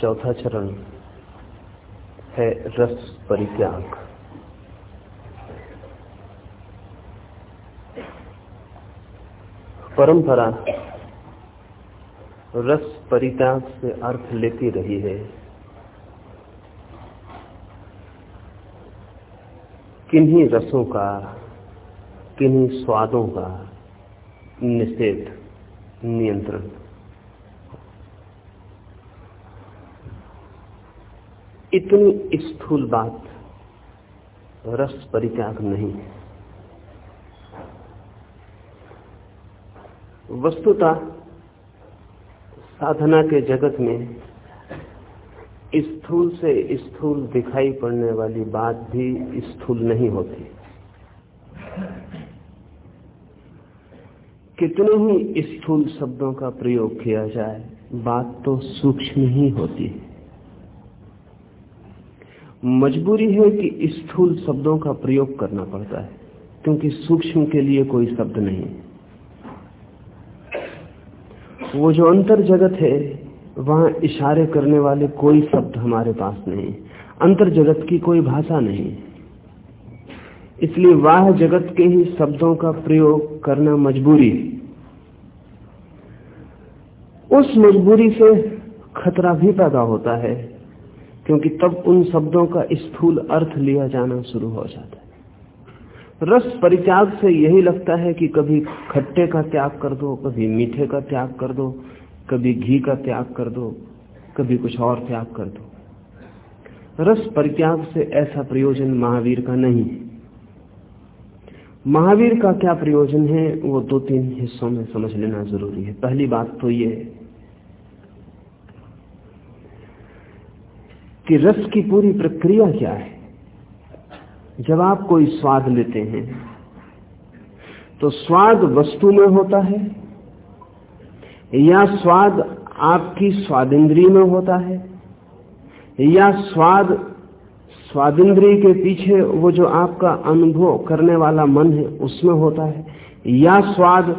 चौथा चरण है रस परित्याग। परंपरा रस परित्याग से अर्थ लेती रही है किन्हीं रसों का, किन्हीं स्वादों का निषेध, नियंत्रण। इतनी स्थूल बात रस परित्याग नहीं है। वस्तुता साधना के जगत में स्थूल से स्थूल दिखाई पड़ने वाली बात भी स्थूल नहीं होती। कितने ही स्थूल शब्दों का प्रयोग किया जाए, बात तो सूक्ष्म ही होती है। मजबूरी है कि स्थूल शब्दों का प्रयोग करना पड़ता है, क्योंकि सूक्ष्म के लिए कोई शब्द नहीं वो जो अंतर जगत है, वहाँ इशारे करने वाले कोई शब्द हमारे पास नहीं। अंतर जगत की कोई भाषा नहीं। इसलिए वाह जगत के ही शब्दों का प्रयोग करना मजबूरी उस मजबूरी से खतरा भी पैदा होता है क्योंकि तब उन शब्दों का स्थूल अर्थ लिया जाना शुरू हो जाता है। रस परित्याग से यही लगता है कि कभी खट्टे का त्याग कर दो, कभी मीठे का त्याग कर दो, कभी घी का त्याग कर दो, कभी कुछ और त्याग कर दो। रस परित्याग से ऐसा प्रयोजन महावीर का नहीं महावीर का क्या प्रयोजन है, वो दो तीन हिस्सों में समझ लेना ज़रूरी है। पहली बात तो ये कि रस की पूरी प्रक्रिया क्या है? जब आप कोई स्वाद लेते हैं तो स्वाद वस्तु में होता है, या स्वाद आपकी स्वादिंद्री में होता है, या स्वाद स्वादिंद्री के पीछे वो जो आपका अनुभव करने वाला मन है, उसमें होता है, या स्वाद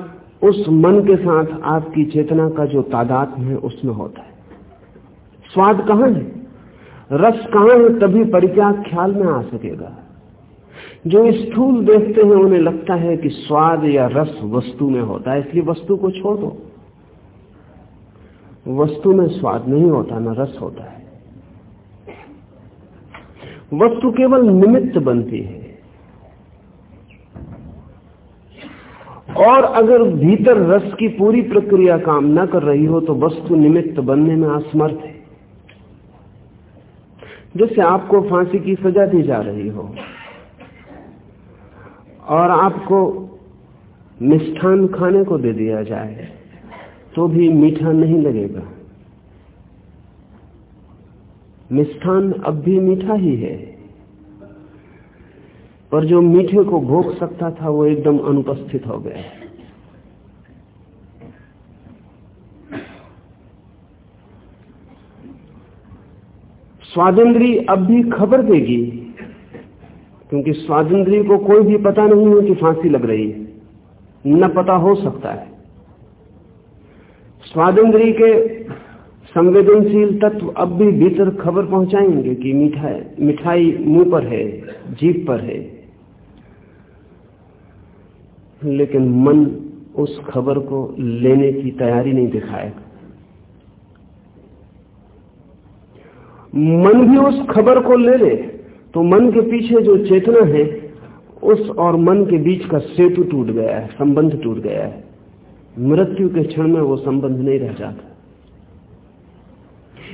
उस मन के साथ आपकी चेतना का जो तादाद है, उसमें होता है। स्वाद कहाँ है? रस कहाँ है तभी परित्याग ख्याल में आ सकेगा। जो स्थूल देखते हैं, उन्हें लगता है कि स्वाद या रस वस्तु में होता है, इसलिए वस्तु को छोड़। दो वस्तु में स्वाद नहीं होता, ना रस होता है। वस्तु केवल निमित्त बनती है। और अगर भीतर रस की पूरी प्रक्रिया काम न कर रही हो तो वस्तु निमित्त बनने में असमर्थ है। जैसे आपको फांसी की सजा दी जा रही हो। और आपको मिष्ठान खाने को दे दिया जाए तो भी मीठा नहीं लगेगा। मिष्ठान अब भी मीठा ही है। पर जो मीठे को भोग सकता था, वो एकदम अनुपस्थित हो गया। स्वादेंद्री अब भी खबर देगी, क्योंकि स्वादेंद्री को कोई भी पता नहीं है कि फांसी लग रही है। न पता हो सकता है। स्वादेंद्री के संवेदनशील तत्व अब भी भीतर खबर पहुंचाएँगे कि मिठाई मिठाई मुँह पर है जीप पर है। लेकिन मन उस खबर को लेने की तैयारी नहीं दिखाएगा। मन भी उस खबर को ले ले तो मन के पीछे जो चेतना है, उस और मन के बीच का सेतु टूट गया है, संबंध टूट गया है। मृत्यु के क्षण में वो संबंध नहीं रह जाता।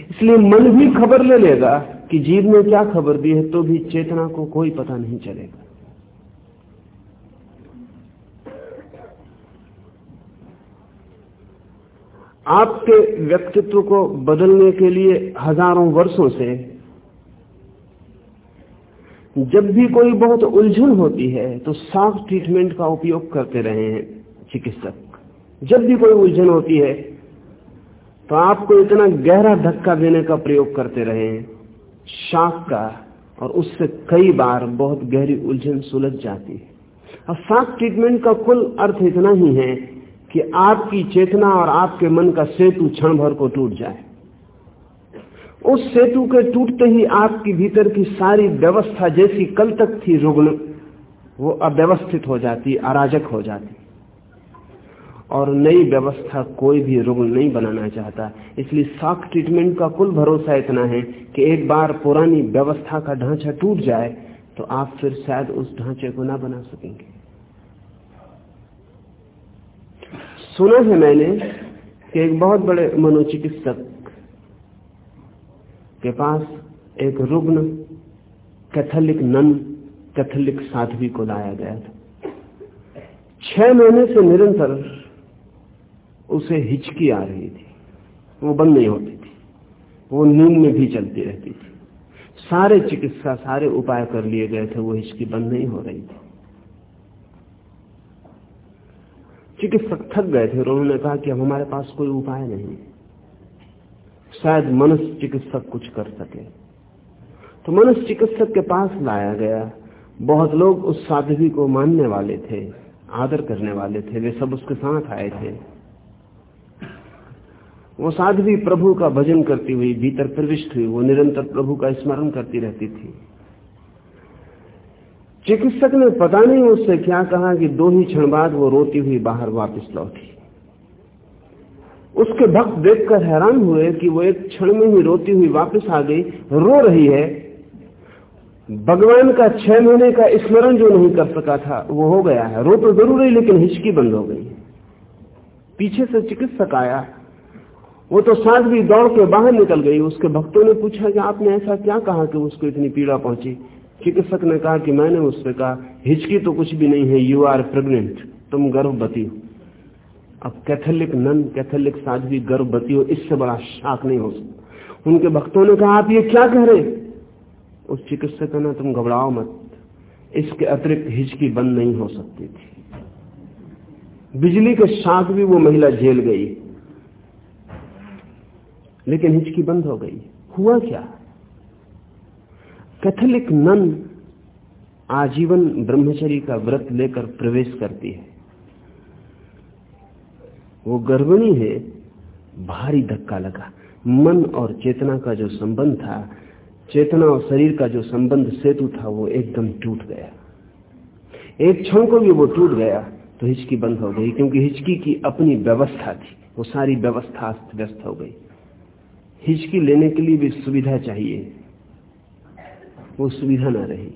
इसलिए मन भी खबर ले लेगा कि जीव ने क्या खबर दी है तो भी चेतना को कोई पता नहीं चलेगा। आपके व्यक्तित्व को बदलने के लिए हज़ारों वर्षों से जब भी कोई बहुत उलझन होती है तो सॉफ्ट ट्रीटमेंट का उपयोग करते रहे हैं चिकित्सक। जब भी कोई उलझन होती है तो आपको इतना गहरा धक्का देने का प्रयोग करते रहे हैं। शाख का, और उससे कई बार बहुत गहरी उलझन सुलझ जाती है। और शाक ट्रीटमेंट का कुल अर्थ इतना ही है कि आपकी चेतना और आपके मन का सेतु क्षण भर को टूट जाए। उस सेतु के टूटते ही आपकी भीतर की सारी व्यवस्था जैसी कल तक थी रुग्ण, वो अव्यवस्थित हो जाती, अराजक हो जाती। और नई व्यवस्था कोई भी रुग्ण नहीं बनाना चाहता। इसलिए शॉक ट्रीटमेंट का कुल भरोसा इतना है कि एक बार पुरानी व्यवस्था का ढांचा टूट जाए तो आप फिर शायद उस ढांचे को ना बना सकेंगे। सुना है मैंने कि एक बहुत बड़े मनोचिकित्सक के पास एक रुग्ण कैथोलिक नन, कैथोलिक साध्वी को लाया गया था। छह महीने से निरंतर उसे हिचकी आ रही थी। वो बंद नहीं होती थी। वो नींद में भी चलती रहती थी। सारे चिकित्सा, सारे उपाय कर लिए गए थे, वो हिचकी बंद नहीं हो रही थी। चिकित्सक थक गए थे और उन्होंने कहा कि अब हमारे पास कोई उपाय नहीं शायद मनुष्य चिकित्सक कुछ कर सके। तो मनुष्य चिकित्सक के पास लाया गया। बहुत लोग उस साधवी को मानने वाले थे, आदर करने वाले थे, वे सब उसके साथ आए थे। वो साध्वी प्रभु का भजन करती हुई, भीतर प्रविष्ट हुई, वो निरंतर प्रभु का स्मरण करती रहती थी। चिकित्सक ने पता नहीं उससे क्या कहा कि दो ही क्षण बाद वो रोती हुई बाहर वापस लौटी। उसके भक्त देखकर हैरान हुए कि वो एक क्षण में ही रोती हुई वापस आ गई, रो रही है। भगवान का छह महीने का स्मरण जो नहीं कर सका था, वो हो गया है। रो तो ज़रूर ही लेकिन हिचकी बंद हो गई। पीछे से चिकित्सक आया। वो तो साथ भी दौड़ के बाहर निकल गई। उसके भक्तों ने पूछा कि आपने ऐसा क्या कहा कि उसको इतनी पीड़ा पहुँची? चिकित्सक ने कहा कि मैंने उससे कहा, हिचकी तो कुछ भी नहीं है यू आर प्रेग्नेंट तुम गर्भवती हो। अब कैथोलिक नन, कैथोलिक साध्वी गर्भवती हो, इससे बड़ा शाक नहीं हो सकता। उनके भक्तों ने कहा, आप ये क्या कह रहे उस चिकित्सक ने, तुम घबराओ मत। इसके अतिरिक्त हिचकी बंद नहीं हो सकती थी। बिजली के शाक भी वो महिला झेल गई। लेकिन हिचकी बंद हो गई। हुआ क्या? कैथोलिक नन आजीवन ब्रह्मचरी का व्रत लेकर प्रवेश करती है। वो गर्भिणी है, भारी धक्का लगा। मन और चेतना का जो संबंध था, चेतना और शरीर का जो संबंध सेतु था, वो एकदम टूट गया। एक क्षण को भी वो टूट गया तो हिचकी बंद हो गई, क्योंकि हिचकी की अपनी व्यवस्था थी। वो सारी व्यवस्था अस्त व्यस्त हो गई। हिचकी लेने के लिए भी सुविधा चाहिए। वो सुविधा ना रही।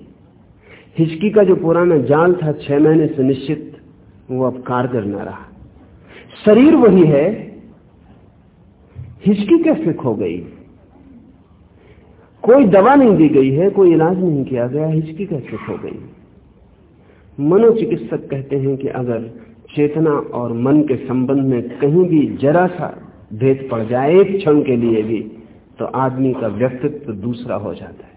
हिचकी का जो पुराना जाल था छह महीने से निश्चित, वो अब कारगर ना रहा। शरीर वही है, हिचकी कैसे खो गई। कोई दवा नहीं दी गई है, कोई इलाज नहीं किया गया, हिचकी कैसे खो गई। मनोचिकित्सक कहते हैं कि अगर चेतना और मन के संबंध में कहीं भी जरा सा भेद पड़ जाए एक क्षण के लिए भी तो आदमी का व्यक्तित्व दूसरा हो जाता है।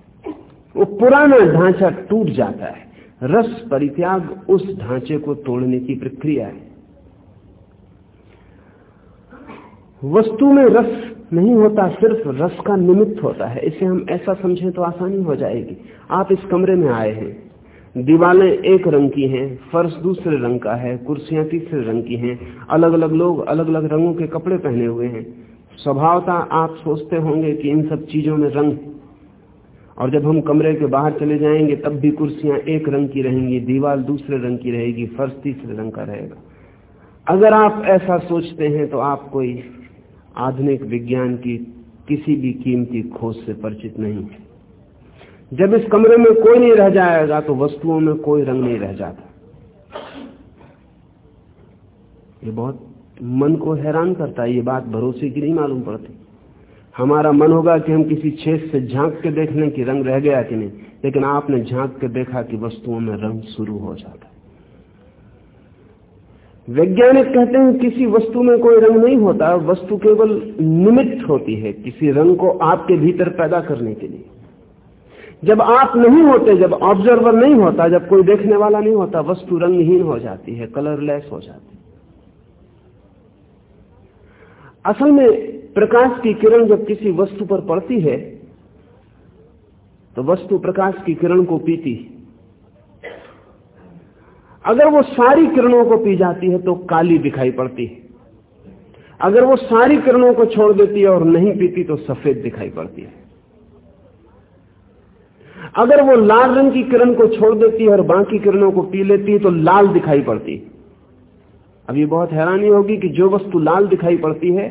वो पुराना ढांचा टूट जाता है। रस परित्याग उस ढांचे को तोड़ने की प्रक्रिया है। वस्तु में रस नहीं होता, सिर्फ़ रस का निमित्त होता है। इसे हम ऐसा समझें तो आसानी हो जाएगी। आप इस कमरे में आए हैं। दीवालें एक रंग की हैं, फर्श दूसरे रंग का है, कुर्सियाँ तीसरे रंग की हैं अलग अलग लोग अलग अलग रंगों के कपड़े पहने हुए हैं। स्वभावता आप सोचते होंगे कि इन सब चीज़ों में रंग और जब हम कमरे के बाहर चले जाएँगे, तब भी कुर्सियाँ एक रंग की रहेंगी, दीवार दूसरे रंग की रहेगी, फर्श तीसरे रंग का रहेगा। अगर आप ऐसा सोचते हैं तो आप कोई आधुनिक विज्ञान की किसी भी कीमती खोज से परिचित नहीं जब इस कमरे में कोई नहीं रह जाएगा तो वस्तुओं में कोई रंग नहीं रह जाता। ये बहुत मन को हैरान करता है, ये बात भरोसे की नहीं मालूम पड़ती। हमारा मन होगा कि हम किसी छेद से झाँक के देख लें कि रंग रह गया कि नहीं। लेकिन आपने झाँक के देखा कि वस्तुओं में रंग शुरू हो जाता है। वैज्ञानिक कहते हैं किसी वस्तु में कोई रंग नहीं होता, वस्तु केवल निमित्त होती है किसी रंग को आपके भीतर पैदा करने के लिए। जब आप नहीं होते, जब ऑब्जर्वर नहीं होता, जब कोई देखने वाला नहीं होता, वस्तु रंगहीन हो जाती है कलरलेस हो जाती है। असल में प्रकाश की किरण जब किसी वस्तु पर पड़ती है तो वस्तु प्रकाश की किरण को पीती अगर वो सारी किरणों को पी जाती है तो काली दिखाई पड़ती है। अगर वो सारी किरणों को छोड़ देती है और नहीं पीती तो सफ़ेद दिखाई पड़ती है। अगर वो लाल रंग की किरण को छोड़ देती है और बाकी किरणों को पी लेती है तो लाल दिखाई पड़ती है। अब ये बहुत हैरानी होगी कि जो वस्तु लाल दिखाई पड़ती है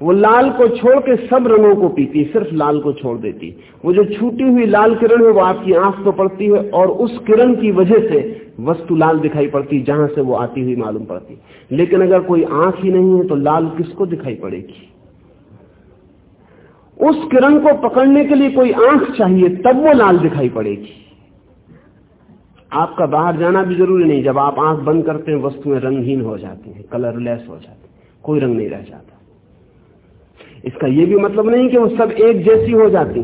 वो लाल को छोड़ के सब रंगों को पीती सिर्फ़ लाल को छोड़ देती वो जो छूटी हुई लाल किरण है, वो आपकी आँख तो पड़ती है और उस किरण की वजह से वस्तु लाल दिखाई पड़ती जहाँ से वो आती हुई मालूम पड़ती लेकिन अगर कोई आँख ही नहीं है तो लाल किसको दिखाई पड़ेगी? उस किरण को पकड़ने के लिए कोई आँख चाहिए, तब वो लाल दिखाई पड़ेगी। आपका बाहर जाना भी ज़रूरी नहीं, जब आप आँख बंद करते हैं, वस्तुएँ रंगहीन हो जाती हैं कलरलेस हो जाती कोई रंग नहीं रह जाता। इसका यह भी मतलब नहीं कि वो सब एक जैसी हो जाती।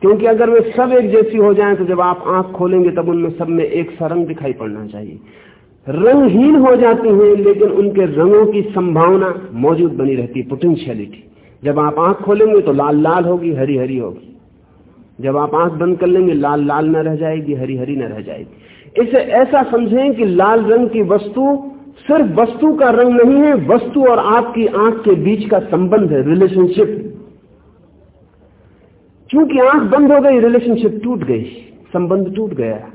क्योंकि अगर वे सब एक जैसी हो जाएँ तो जब आप आँख खोलेंगे, तब उनमें सब में एक सा रंग दिखाई पड़ना चाहिए। रंगहीन हो जाती हैं, लेकिन उनके रंगों की संभावना मौजूद बनी रहती है पोटेंशियलिटी जब आप आँख खोलेंगे तो लाल लाल होगी, हरी हरी होगी। जब आप आँख बंद कर लेंगे, लाल लाल न रह जाएगी, हरी हरी न रह जाएगी। इसे ऐसा समझें कि लाल रंग की वस्तु सिर्फ़ वस्तु का रंग नहीं है, वस्तु और आपकी आँख के बीच का संबंध है रिलेशनशिप क्योंकि आँख बंद हो गई रिलेशनशिप टूट गई, संबंध टूट गया।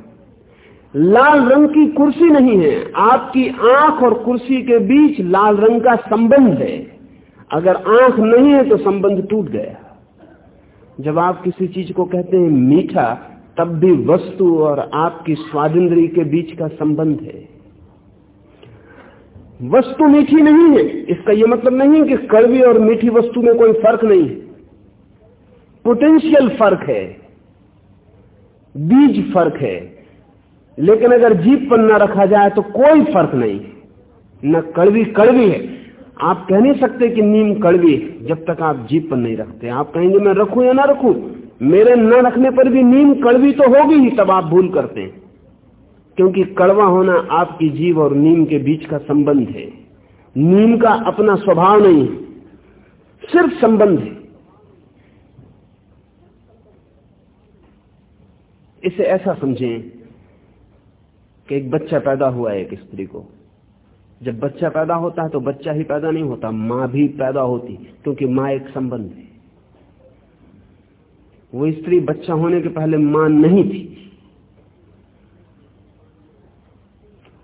लाल रंग की कुर्सी नहीं है, आपकी आँख और कुर्सी के बीच लाल रंग का संबंध है। अगर आँख नहीं है तो संबंध टूट गया। जब आप किसी चीज़ को कहते हैं मीठा, तब भी वस्तु और आपकी स्वादिंद्री के बीच का संबंध है। वस्तु मीठी नहीं है। इसका यह मतलब नहीं कि कड़वी और मीठी वस्तु में कोई फ़र्क नहीं है। पोटेंशियल फ़र्क है। बीज फ़र्क है। लेकिन अगर जीप पर न रखा जाए तो कोई फ़र्क नहीं न कड़वी कड़वी है। आप कह नहीं सकते कि नीम कड़वी जब तक आप जीप पर नहीं रखते। आप कहेंगे, मैं रखू या ना रखू? मेरे न रखने पर भी नीम कड़वी तो होगी ही, तब आप भूल करते हैं। क्योंकि कड़वा होना आपकी जीव और नीम के बीच का संबंध है। नीम का अपना स्वभाव नहीं है, सिर्फ़ संबंध है। इसे ऐसा समझें कि एक बच्चा पैदा हुआ है एक स्त्री को। जब बच्चा पैदा होता है तो बच्चा ही पैदा नहीं होता, माँ भी पैदा होती, क्योंकि माँ एक संबंध है। वो स्त्री बच्चा होने के पहले माँ नहीं थी।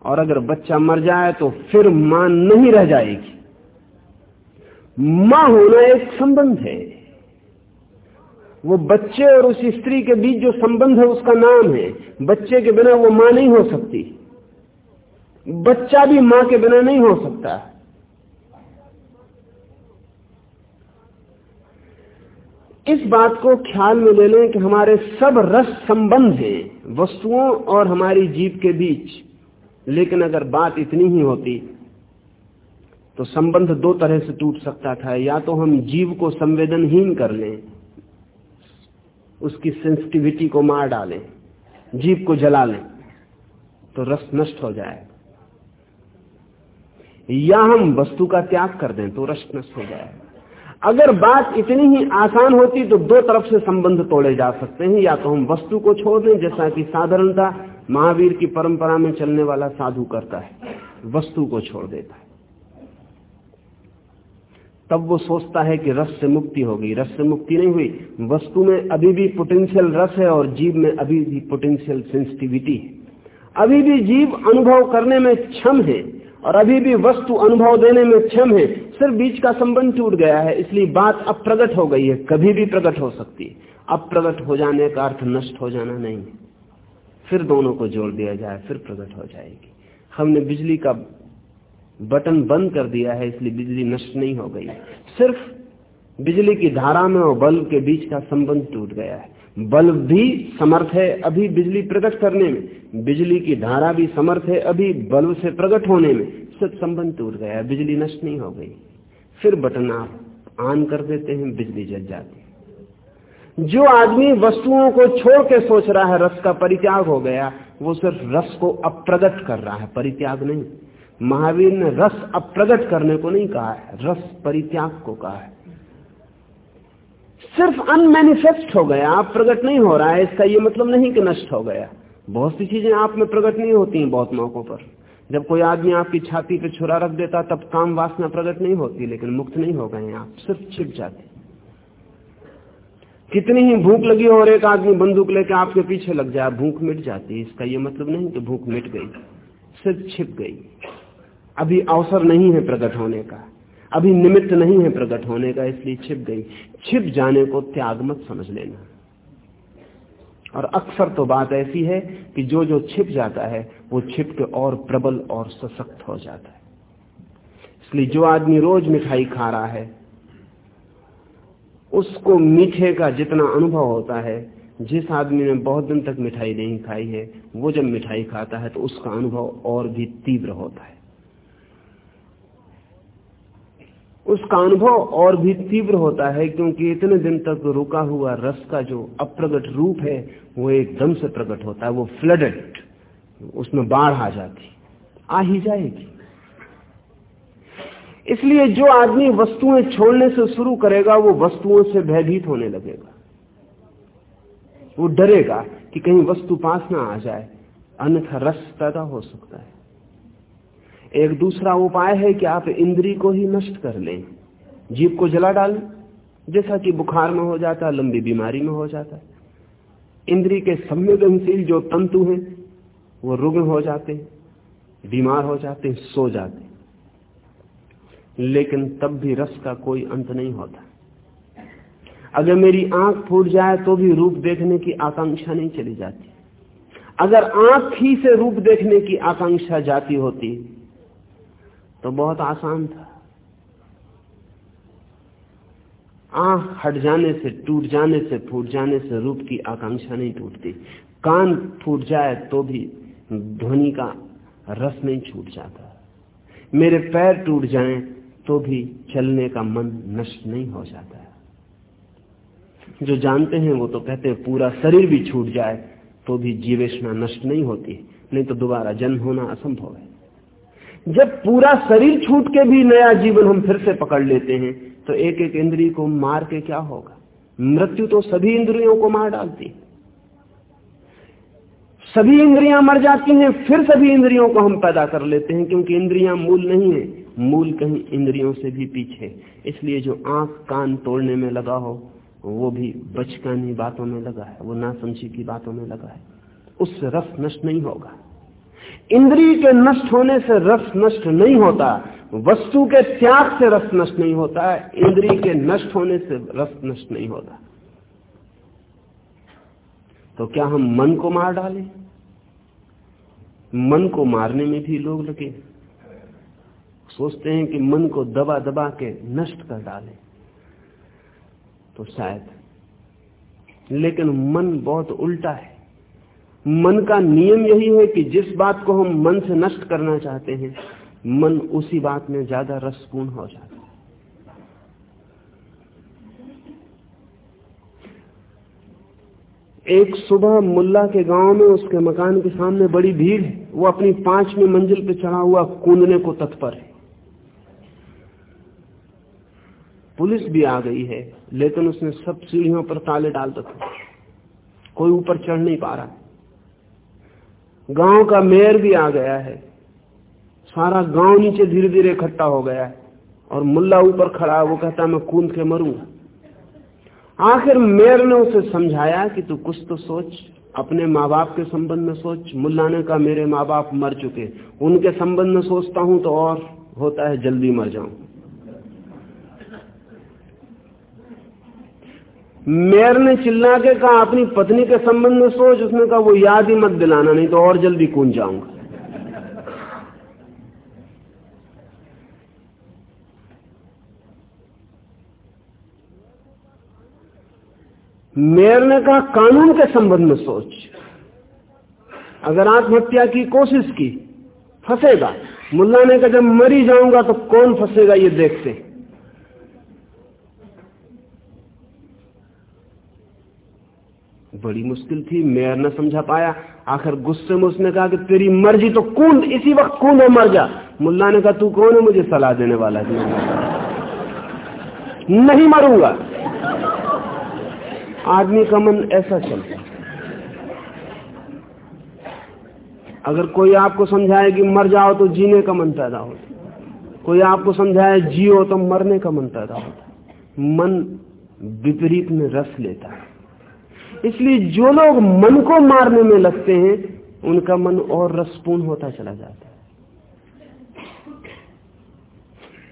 और अगर बच्चा मर जाए तो फिर माँ नहीं रह जाएगी। माँ होना एक संबंध है। वो बच्चे और उस स्त्री के बीच जो संबंध है उसका नाम है। बच्चे के बिना वो माँ नहीं हो सकती। बच्चा भी माँ के बिना नहीं हो सकता। इस बात को ख्याल में ले लें कि हमारे सब रस संबंध हैं, वस्तुओं और हमारी जीव के बीच। लेकिन अगर बात इतनी ही होती तो संबंध दो तरह से टूट सकता था। या तो हम जीव को संवेदनहीन कर लें, उसकी सेंसिटिविटी को मार डालें, जीव को जला लें तो रस नष्ट हो जाए। या हम वस्तु का त्याग कर दें तो रस नष्ट हो जाए। अगर बात इतनी ही आसान होती तो दो तरफ़ से संबंध तोड़े जा सकते हैं। या तो हम वस्तु को छोड़ दें, जैसा कि साधारणता महावीर की परंपरा में चलने वाला साधु करता है, वस्तु को छोड़ देता है। तब वो सोचता है कि रस से मुक्ति होगी रस से मुक्ति नहीं हुई। वस्तु में अभी भी पोटेंशियल रस है और जीव में अभी भी पोटेंशियल सेंसिटिविटी है। अभी भी जीव अनुभव करने में क्षम है और अभी भी वस्तु अनुभव देने में क्षम है। सिर्फ़ बीच का संबंध टूट गया है, इसलिए बात अब प्रकट हो गई है। कभी भी प्रकट हो सकती है। अप्रगट हो जाने का अर्थ नष्ट हो जाना नहीं फिर दोनों को जोड़ दिया जाए, फिर प्रकट हो जाएगी। हमने बिजली का बटन बंद कर दिया है, इसलिए बिजली नष्ट नहीं हो गई। सिर्फ़ बिजली की धारा में और बल्ब के बीच का संबंध टूट गया है। बल्ब भी समर्थ है अभी बिजली प्रकट करने में। बिजली की धारा भी समर्थ है अभी बल्ब से प्रकट होने में। सिर्फ़ संबंध टूट गया है, बिजली नष्ट नहीं हो गई। फिर बटन आप ऑन कर देते हैं, बिजली जल जाती है। जो आदमी वस्तुओं को छोड़ के सोच रहा है, रस का परित्याग हो गया, वो सिर्फ़ रस को अप्रगट कर रहा है, परित्याग नहीं। महावीर ने रस अप्रगट करने को नहीं कहा है, रस परित्याग को कहा है। सिर्फ़ अनमैनिफेस्ट हो गया, आप प्रकट नहीं हो रहा है, इसका ये मतलब नहीं कि नष्ट हो गया। बहुत सी चीज़ें आप में प्रकट नहीं होती हैं बहुत मौकों पर। जब कोई आदमी आपकी छाती पे छुरा रख देता, तब काम वासना प्रकट नहीं होती, लेकिन मुक्त नहीं हो गए आप, सिर्फ़ छिप जाते। कितनी ही भूख लगी हो और एक आदमी बंदूक लेके आपके पीछे लग जाए भूख मिट जाती है। इसका यह मतलब नहीं कि भूख मिट गई सिर्फ़ छिप गई। अभी अवसर नहीं है प्रकट होने का, अभी निमित्त नहीं है प्रकट होने का, इसलिए छिप गई। छिप जाने को त्याग मत समझ लेना। और अक्सर तो बात ऐसी है कि जो जो छिप जाता है, वो छिप के और प्रबल और सशक्त हो जाता है। इसलिए जो आदमी रोज मिठाई खा रहा है उसको मीठे का जितना अनुभव होता है, जिस आदमी ने बहुत दिन तक मिठाई नहीं खाई है, वो जब मिठाई खाता है तो उसका अनुभव और भी तीव्र होता है। उसका अनुभव और भी तीव्र होता है क्योंकि इतने दिन तक रुका हुआ रस का जो अप्रगट रूप है, वो एकदम से प्रकट होता है, वो फ्लडेड उसमें बाढ़ आ जाती, आ ही जाएगी। इसलिए जो आदमी वस्तुएँ छोड़ने से शुरू करेगा, वो वस्तुओं से भयभीत होने लगेगा। वो डरेगा कि कहीं वस्तु पास ना आ जाए, अन्यथा रस पैदा हो सकता है। एक दूसरा उपाय है कि आप इंद्री को ही नष्ट कर लें, जीव को जला डालें, जैसा कि बुखार में हो जाता है लंबी बीमारी में हो जाता है। इंद्री के संवेदनशील जो तंतु हैं, वो रुग्ण हो जाते हैं, बीमार हो जाते हैं, सो जाते हैं। लेकिन तब भी रस का कोई अंत नहीं होता। अगर मेरी आँख फूट जाए तो भी रूप देखने की आकांक्षा नहीं चली जाती। अगर आँख ही से रूप देखने की आकांक्षा जाती होती तो बहुत आसान था। आँख हट जाने से, टूट जाने से, फूट जाने से रूप की आकांक्षा नहीं टूटती। कान फूट जाए तो भी ध्वनि का रस नहीं छूट जाता। मेरे पैर टूट जाएँ तो भी चलने का मन नष्ट नहीं हो जाता जो जानते हैं वो तो कहते हैं पूरा शरीर भी छूट जाए तो भी जीवेशना नष्ट नहीं होती, नहीं तो दोबारा जन्म होना असंभव है। जब पूरा शरीर छूट के भी नया जीवन हम फिर से पकड़ लेते हैं तो एक एक इंद्रिय को मार के क्या होगा? मृत्यु तो सभी इंद्रियों को मार डालती है। सभी इंद्रियाँ मर जाती हैं, फिर सभी इंद्रियों को हम पैदा कर लेते हैं, क्योंकि इंद्रियाँ मूल नहीं है। मूल कहीं इंद्रियों से भी पीछे इसलिए जो आँख कान तोड़ने में लगा हो, वो भी बचकानी बातों में लगा है, वो नासमझी की बातों में लगा है। उससे रस नष्ट नहीं होगा। इंद्रिय के नष्ट होने से रस नष्ट नहीं होता, वस्तु के त्याग से रस नष्ट नहीं होता है इंद्रिय के नष्ट होने से रस नष्ट नहीं होता। तो क्या हम मन को मार डालें? मन को मारने में भी लोग लगे सोचते हैं कि मन को दबा दबा के नष्ट कर डालें। तो शायद। लेकिन मन बहुत उल्टा है। मन का नियम यही है कि जिस बात को हम मन से नष्ट करना चाहते हैं, मन उसी बात में ज़्यादा रसपूर्ण हो जाता है। एक सुबह मुल्ला के गाँव में, उसके मकान के सामने बड़ी भीड़ है। वो अपनी पांचवी मंजिल पे चढ़ा हुआ, कूदने को तत्पर है। पुलिस भी आ गई है, लेकिन उसने सब सीढ़ियों पर ताले डाल रखे कोई ऊपर चढ़ नहीं पा रहा गाँव का मेयर भी आ गया है। सारा गाँव नीचे धीरे धीरे इकट्ठा हो गया है और मुल्ला ऊपर खड़ा है, वो कहता मैं कूद के मरूँगा आखिर मेयर ने उसे समझाया कि तू कुछ तो सोच, अपने माँ बाप के संबंध में सोच। मुल्ला ने कहा, मेरे माँ बाप मर चुके उनके संबंध में सोचता हूँ तो और होता है, जल्दी मर जाऊँ। मेयर ने चिल्ला के कहा, अपनी पत्नी के संबंध में सोच। उसने कहा, वो याद ही मत दिलाना, नहीं तो और जल्दी कूद जाऊँगा। मेयर ने कहा, कानून के संबंध में सोच। अगर आत्महत्या की कोशिश की, फंसेगा। मुल्ला ने कहा, जब मरी जाऊँगा तो कौन फंसेगा, ये देखते बड़ी मुश्किल थी, मेयर ने समझा पाया। आखिर गुस्से में उसने कहा कि तेरी मर्ज़ी तो कूद इसी वक्त कूद है मर जा। मुल्ला ने कहा, तू कौन है? मुझे सलाह देने वाला है। नहीं मरूँगा। आदमी का मन ऐसा चलता। अगर कोई आपको समझाए कि मर जाओ तो जीने का मन पैदा होता कोई आपको समझाए जियो तो मरने का मन पैदा होता मन विपरीत में रस लेता है। इसलिए जो लोग मन को मारने में लगते हैं, उनका मन और रसपूर्ण होता चला जाता है।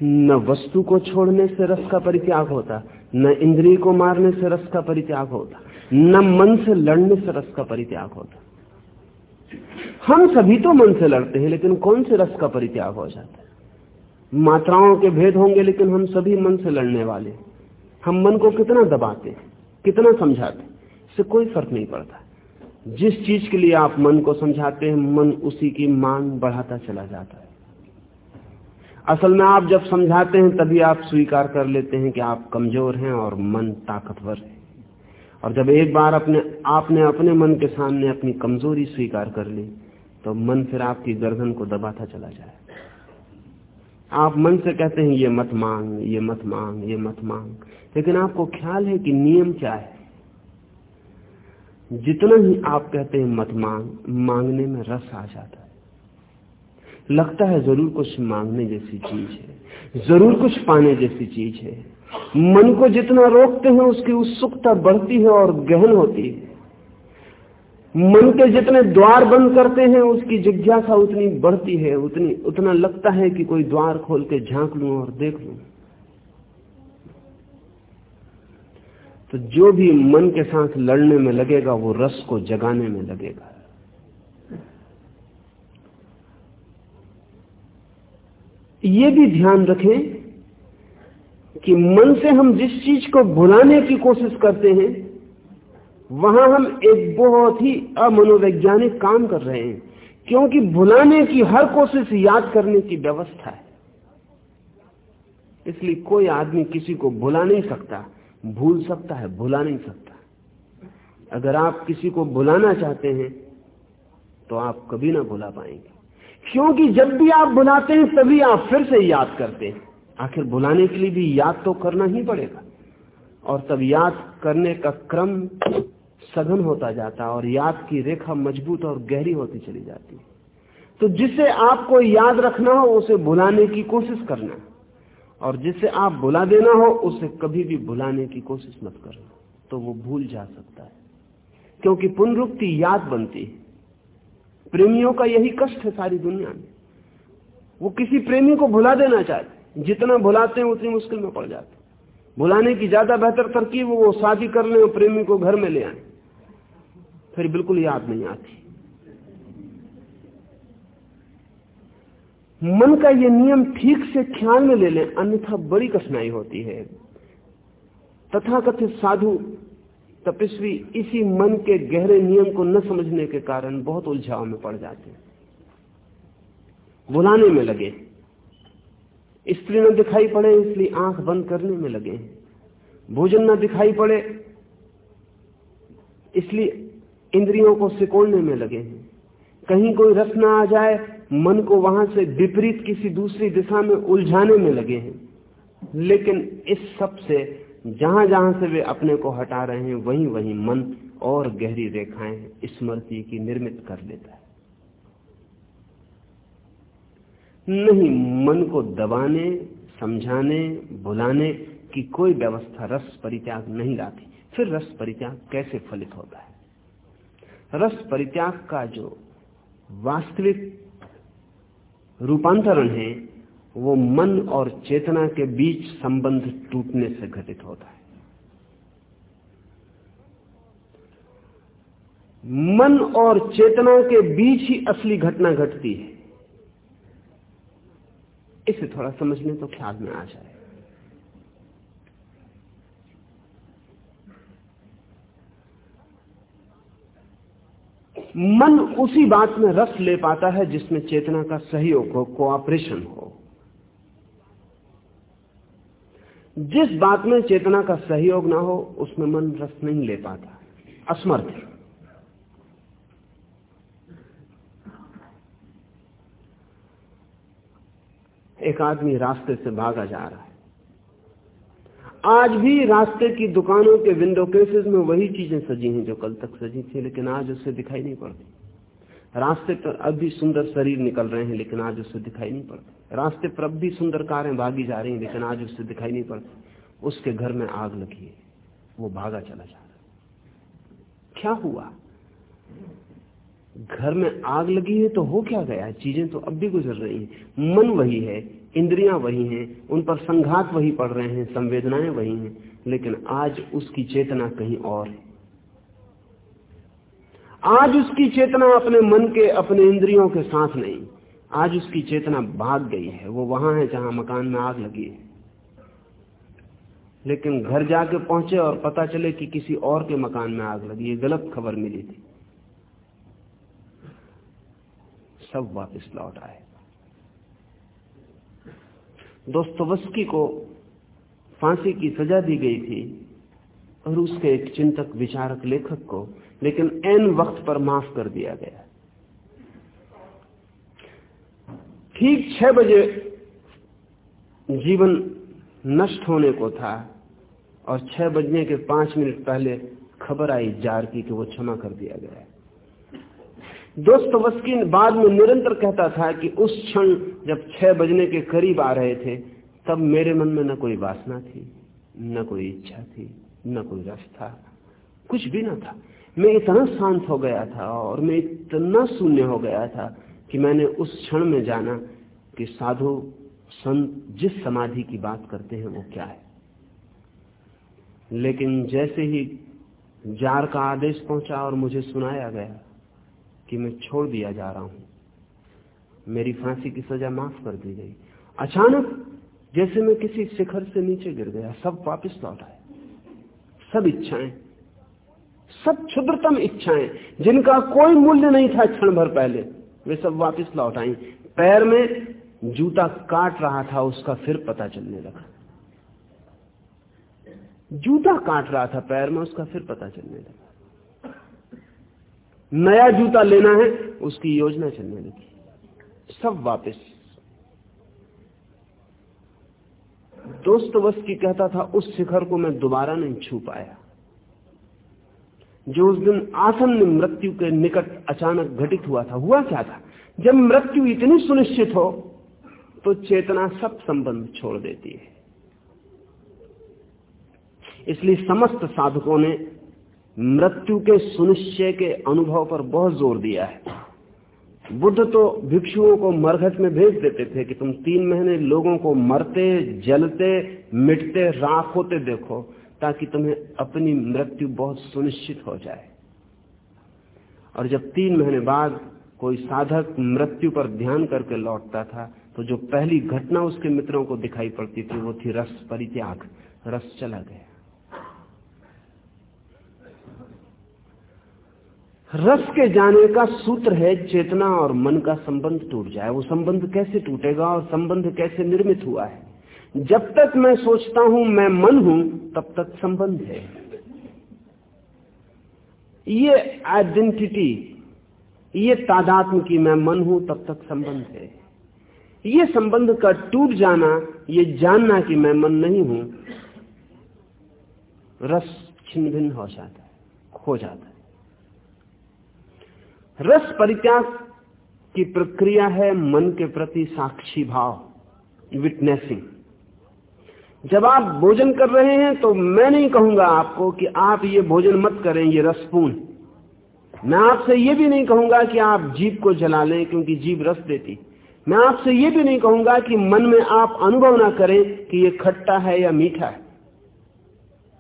न वस्तु को छोड़ने से रस का परित्याग होता, न इंद्रिय को मारने से रस का परित्याग होता, न मन से लड़ने से रस का परित्याग होता। हम सभी तो मन से लड़ते हैं, लेकिन कौन से रस का परित्याग हो जाता है? मात्राओं के भेद होंगे, लेकिन हम सभी मन से लड़ने वाले हम मन को कितना दबाते कितना समझाते इससे कोई फ़र्क नहीं पड़ता। जिस चीज़ के लिए आप मन को समझाते हैं, मन उसी की मांग बढ़ाता चला जाता है। असल में आप जब समझाते हैं, तभी आप स्वीकार कर लेते हैं कि आप कमज़ोर हैं और मन ताकतवर है। और जब एक बार अपने, आपने अपने मन के सामने अपनी कमज़ोरी स्वीकार कर ली तो मन फिर आपकी गर्दन को दबाता चला जाए। आप मन से कहते हैं, ये मत मांग, ये मत मांग, ये मत मांग। लेकिन आपको ख्याल है कि नियम क्या है। जितना ही आप कहते हैं मत मांग, मांगने में रस आ जाता है। लगता है ज़रूर कुछ मांगने जैसी चीज़ है, ज़रूर कुछ पाने जैसी चीज़ है। मन को जितना रोकते हैं, उसकी उत्सुकता बढ़ती है और गहन होती है। मन के जितने द्वार बंद करते हैं, उसकी जिज्ञासा उतनी बढ़ती है, उतनी, उतना लगता है कि कोई द्वार खोल के झाँक लू और देख लू। तो जो भी मन के साथ लड़ने में लगेगा, वो रस को जगाने में लगेगा। ये भी ध्यान रखें कि मन से हम जिस चीज़ को भुलाने की कोशिश करते हैं, वहाँ हम एक बहुत ही अमनोवैज्ञानिक काम कर रहे हैं, क्योंकि भुलाने की हर कोशिश याद करने की व्यवस्था है। इसलिए कोई आदमी किसी को भुला नहीं सकता। भूल सकता है, भुला नहीं सकता। अगर आप किसी को भुलाना चाहते हैं तो आप कभी ना भुला पाएँगे। क्योंकि जब भी आप बुलाते हैं, तभी आप फिर से याद करते हैं। आखिर भुलाने के लिए भी याद तो करना ही पड़ेगा। और तब याद करने का क्रम सघन होता जाता है और याद की रेखा मज़बूत और गहरी होती चली जाती है। तो जिसे आपको याद रखना हो, उसे भुलाने की कोशिश करना। और जिसे आप बुला देना हो, उसे कभी भी बुलाने की कोशिश मत करो। तो वो भूल जा सकता है। क्योंकि पुनरुक्ति याद बनती है। प्रेमियों का यही कष्ट है सारी दुनिया में। वो किसी प्रेमी को भुला देना चाहते जितना भुलाते हैं, उतनी मुश्किल में पड़ जाते भुलाने की ज़्यादा बेहतर तरकीब वो शादी कर ले प्रेमी को घर में ले आए। फिर बिल्कुल याद नहीं आती। मन का ये नियम ठीक से ख्याल में ले लें, अन्यथा बड़ी कठिनाई होती है। तथाकथित साधु तपस्वी इसी मन के गहरे नियम को न समझने के कारण बहुत उलझाव में पड़ जाते हैं। बुलाने में लगे। स्त्री न दिखाई पड़े, इसलिए आँख बंद करने में लगे भोजन न दिखाई पड़े, इसलिए इंद्रियों को सिकोड़ने में लगे कहीं कोई रस ना आ जाए मन को वहाँ से विपरीत किसी दूसरी दिशा में उलझाने में लगे हैं। लेकिन इस सबसे, जहाँ जहाँ से वे अपने को हटा रहे हैं, वहीं वहीं मन और गहरी रेखाएँ स्मृति की निर्मित कर लेता है। नहीं, मन को दबाने, समझाने, बुलाने की कोई व्यवस्था रस परित्याग नहीं लाती। फिर रस परित्याग कैसे फलित होता है? रस परित्याग का जो वास्तविक रूपांतरण है, वो मन और चेतना के बीच संबंध टूटने से घटित होता है। मन और चेतना के बीच ही असली घटना घटती है। इसे थोड़ा समझने तो ख्याल में आ जाए। मन उसी बात में रस ले पाता है जिसमें चेतना का सहयोग हो कोऑपरेशन हो। जिस बात में चेतना का सहयोग ना हो, उसमें मन रस नहीं ले पाता असमर्थ एक आदमी रास्ते से भागा जा रहा है। आज भी रास्ते की दुकानों के विंडो केसेस में वही चीज़ें सजी हैं जो कल तक सजी थी, लेकिन आज उससे दिखाई नहीं पड़ती। रास्ते पर अब भी सुंदर शरीर निकल रहे हैं, लेकिन आज उससे दिखाई नहीं पड़ते। रास्ते पर अब भी सुंदर कारें भागी जा रही हैं, लेकिन आज उससे दिखाई नहीं पड़ती। उसके घर में आग लगी है। वो भागा चला जा रहा क्या हुआ? घर में आग लगी है तो हो क्या गया? चीज़ें तो अब भी गुजर रही हैं। मन वही है इंद्रियाँ वही हैं, उन पर संघात वही पड़ रहे हैं, संवेदनाएँ वही हैं, लेकिन आज उसकी चेतना कहीं और है। आज उसकी चेतना अपने मन के, अपने इंद्रियों के साथ नहीं, आज उसकी चेतना भाग गई है, वो वहाँ है जहाँ मकान में आग लगी है। लेकिन घर जाके पहुँचे और पता चले कि किसी और के मकान में आग लगी है गलत खबर मिली थी। सब वापस लौट आए। दोस्तोवस्की को फांसी की सजा दी गई थी और उसके एक चिंतक विचारक लेखक को, लेकिन एन वक्त पर माफ़ कर दिया गया। ठीक छह बजे जीवन नष्ट होने को था और छह बजने के पाँच मिनट पहले खबर आई जार की कि वो क्षमा कर दिया गया। दोस्तवस्की बाद में निरंतर कहता था कि उस क्षण जब छह बजने के करीब आ रहे थे, तब मेरे मन में न कोई वासना थी, न कोई इच्छा थी, न कोई रस था। कुछ भी न था। मैं इतना शांत हो गया था और मैं इतना शून्य हो गया था कि मैंने उस क्षण में जाना कि साधु, संत जिस समाधि की बात करते हैं वो क्या है। लेकिन जैसे ही जार का आदेश पहुँचा और मुझे सुनाया गया कि मैं छोड़ दिया जा रहा हूँ। मेरी फांसी की सजा माफ़ कर दी गई। अचानक, जैसे मैं किसी शिखर से नीचे गिर गया, सब वापस लौट आए। सब इच्छाएँ, सब क्षुद्रतम इच्छाएँ, जिनका कोई मूल्य नहीं था क्षण भर पहले, वे सब वापस लौट आई। पैर में जूता काट रहा था, उसका फिर पता चलने लगा। जूता काट रहा था, पैर में उसका फिर पता चलने लगा। नया जूता लेना है, उसकी योजना चलने लगी। सब वापस। दोस्त की कहता था, उस शिखर को मैं दोबारा नहीं छू पाया। जो उस दिन आसन्न मृत्यु के निकट अचानक घटित हुआ था, हुआ क्या था? जब मृत्यु इतनी सुनिश्चित हो तो चेतना सब संबंध छोड़ देती है। इसलिए समस्त साधकों ने मृत्यु के सुनिश्चय के अनुभव पर बहुत ज़ोर दिया है। बुद्ध तो भिक्षुओं को मरघट में भेज देते थे कि तुम तीन महीने लोगों को मरते, जलते, मिटते राख होते देखो, ताकि तुम्हें अपनी मृत्यु बहुत सुनिश्चित हो जाए। और जब तीन महीने बाद कोई साधक मृत्यु पर ध्यान करके लौटता था तो जो पहली घटना उसके मित्रों को दिखाई पड़ती थी, वो थी रस, परित्याग। रस चला गया। रस के जाने का सूत्र है चेतना और मन का संबंध टूट जाए। वो संबंध कैसे टूटेगा और संबंध कैसे निर्मित हुआ है? जब तक मैं सोचता हूँ मैं मन हूँ, तब तक संबंध है। ये आइडेंटिटी ये तादात्म की मैं मन हूँ, तब तक संबंध है। ये संबंध का टूट जाना, ये जानना कि मैं मन नहीं हूँ, रस छिन्न भिन्न हो जाता है, खो जाता है। रस परित्याग की प्रक्रिया है मन के प्रति साक्षी भाव विटनेसिंग जब आप भोजन कर रहे हैं तो मैं नहीं कहूँगा आपको कि आप ये भोजन मत करें, ये रसपूर्ण मैं आपसे ये भी नहीं कहूँगा कि आप जीप को जला लें क्योंकि जीप रस देती। मैं आपसे ये भी नहीं कहूँगा कि मन में आप अनुभव ना करें कि ये खट्टा है या मीठा है।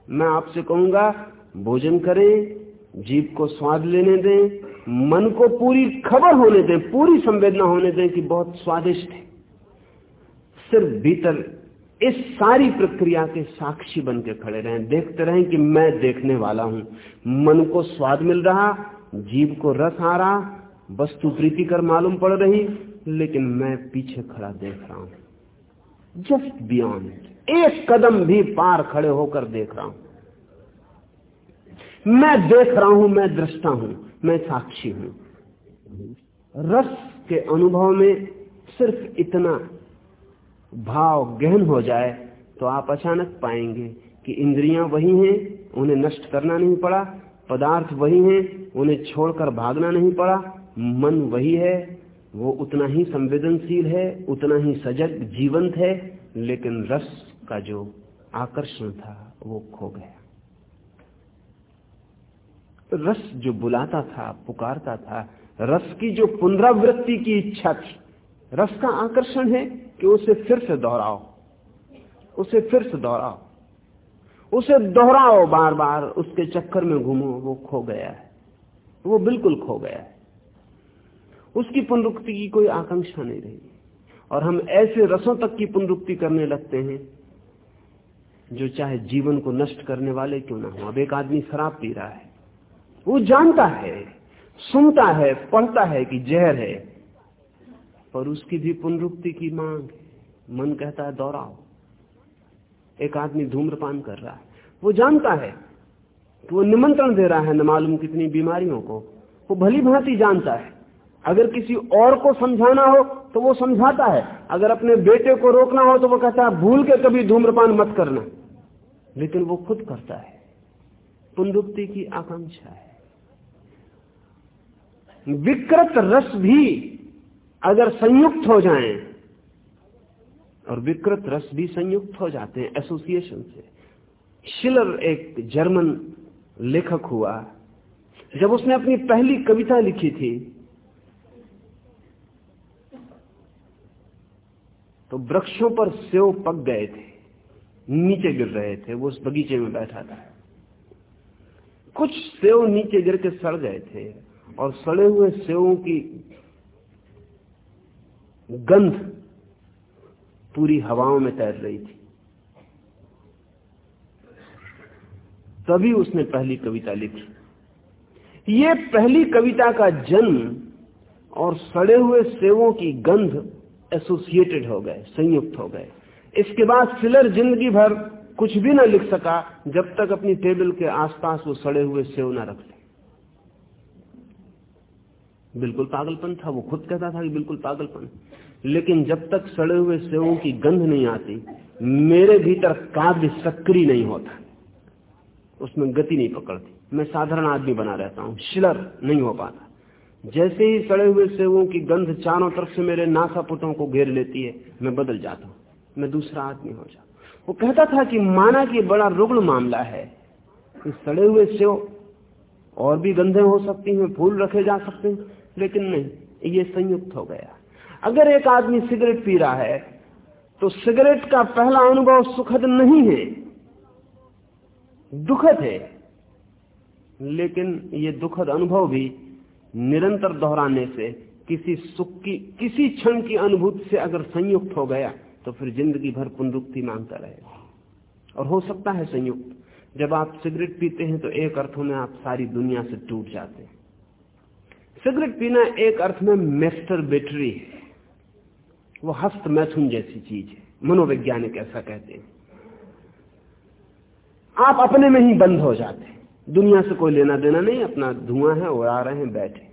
मैं आपसे कहूँगा, भोजन करें जीव को स्वाद लेने दें मन को पूरी खबर होने दें, पूरी संवेदना होने दें कि बहुत स्वादिष्ट है। सिर्फ़ भीतर इस सारी प्रक्रिया के साक्षी बन के खड़े रहें, देखते रहें कि मैं देखने वाला हूँ। मन को स्वाद मिल रहा, जीव को रस आ रहा, वस्तु प्रीतिकर मालूम पड़ रही, लेकिन मैं पीछे खड़ा देख रहा हूँ। जस्ट बियॉन्ड एक कदम भी पार खड़े होकर देख रहा हूँ। मैं देख रहा हूँ, मैं दृष्टा हूँ, मैं साक्षी हूँ। रस के अनुभव में सिर्फ़ इतना भाव गहन हो जाए तो आप अचानक पाएँगे कि इंद्रियाँ वही हैं, उन्हें नष्ट करना नहीं पड़ा, पदार्थ वही हैं, उन्हें छोड़कर भागना नहीं पड़ा, मन वही है, वो उतना ही संवेदनशील है, उतना ही सजग, जीवंत है, लेकिन रस का जो आकर्षण था, वो खो गया। रस जो बुलाता था, पुकारता था, रस की जो पुनरावृत्ति की इच्छा थी, रस का आकर्षण है कि उसे फिर से दोहराओ, उसे फिर से दोहराओ, उसे दोहराओ बार बार उसके चक्कर में घूमो, वो खो गया है, वो बिल्कुल खो गया है। उसकी पुनरुक्ति की कोई आकांक्षा नहीं रही। और हम ऐसे रसों तक की पुनरुक्ति करने लगते हैं, जो चाहे जीवन को नष्ट करने वाले क्यों ना हो। अब एक आदमी शराब पी रहा है वो जानता है, सुनता है, पढ़ता है कि जहर है, पर उसकी भी पुनरुक्ति की मांग मन कहता है दोहराओ एक आदमी धूम्रपान कर रहा है। वो जानता है कि वो निमंत्रण दे रहा है न मालूम कितनी बीमारियों को। वो भली भांति जानता है। अगर किसी और को समझाना हो तो वो समझाता है। अगर अपने बेटे को रोकना हो तो वो कहता है, भूल के कभी धूम्रपान मत करना। लेकिन वो खुद करता है। पुनरुक्ति की आकांक्षा है। विकृत रस भी अगर संयुक्त हो जाएँ, और विकृत रस भी संयुक्त हो जाते हैं एसोसिएशन से। शिलर एक जर्मन लेखक हुआ, जब उसने अपनी पहली कविता लिखी थी तो वृक्षों पर सेव पक गए थे, नीचे गिर रहे थे, वो उस बगीचे में बैठा था। कुछ सेव नीचे गिर के सड़ गए थे। और सड़े हुए सेवों की गंध पूरी हवाओं में तैर रही थी। तभी उसने पहली कविता लिखी। ये पहली कविता का जन्म और सड़े हुए सेवों की गंध एसोसिएटेड हो गए, संयुक्त हो गए। इसके बाद फिलर ज़िंदगी भर कुछ भी ना लिख सका, जब तक अपनी टेबल के आसपास वो सड़े हुए सेव ना रख बिल्कुल पागलपन था, वो खुद कहता था कि बिल्कुल पागलपन। लेकिन जब तक सड़े हुए सेवों की गंध नहीं आती, मेरे भीतर काव्य सक्रिय नहीं होता। उसमें गति नहीं पकड़ती। मैं साधारण आदमी बना रहता हूँ, शिलर नहीं हो पाता। जैसे ही सड़े हुए सेवों की गंध चारों तरफ़ से मेरे नासापुटों को घेर लेती है, मैं बदल जाता हूँ, मैं दूसरा आदमी हो जाता वो कहता था कि माना कि बड़ा रुग्ण मामला है कि सड़े हुए सेव और भी गंधे हो सकती हैं, फूल रखे जा सकते हैं। लेकिन नहीं, ये संयुक्त हो गया। अगर एक आदमी सिगरेट पी रहा है तो सिगरेट का पहला अनुभव सुखद नहीं है, दुखद है, लेकिन ये दुखद अनुभव भी निरंतर दोहराने से किसी सुख की, किसी क्षण की अनुभूति से अगर संयुक्त हो गया तो फिर ज़िंदगी भर पुनरुक्ति माँगता रहेगा। और हो सकता है संयुक्त। जब आप सिगरेट पीते हैं तो एक अर्थों में आप सारी दुनिया से टूट जाते हैं। सिगरेट पीना एक अर्थ में मेस्टर बेटरी है। वो हस्त मैथुन जैसी चीज़ है। मनोवैज्ञानिक ऐसा कहते हैं। आप अपने में ही बंद हो जाते हैं। दुनिया से कोई लेना देना नहीं, अपना धुआँ है, उड़ा रहे हैं, बैठे।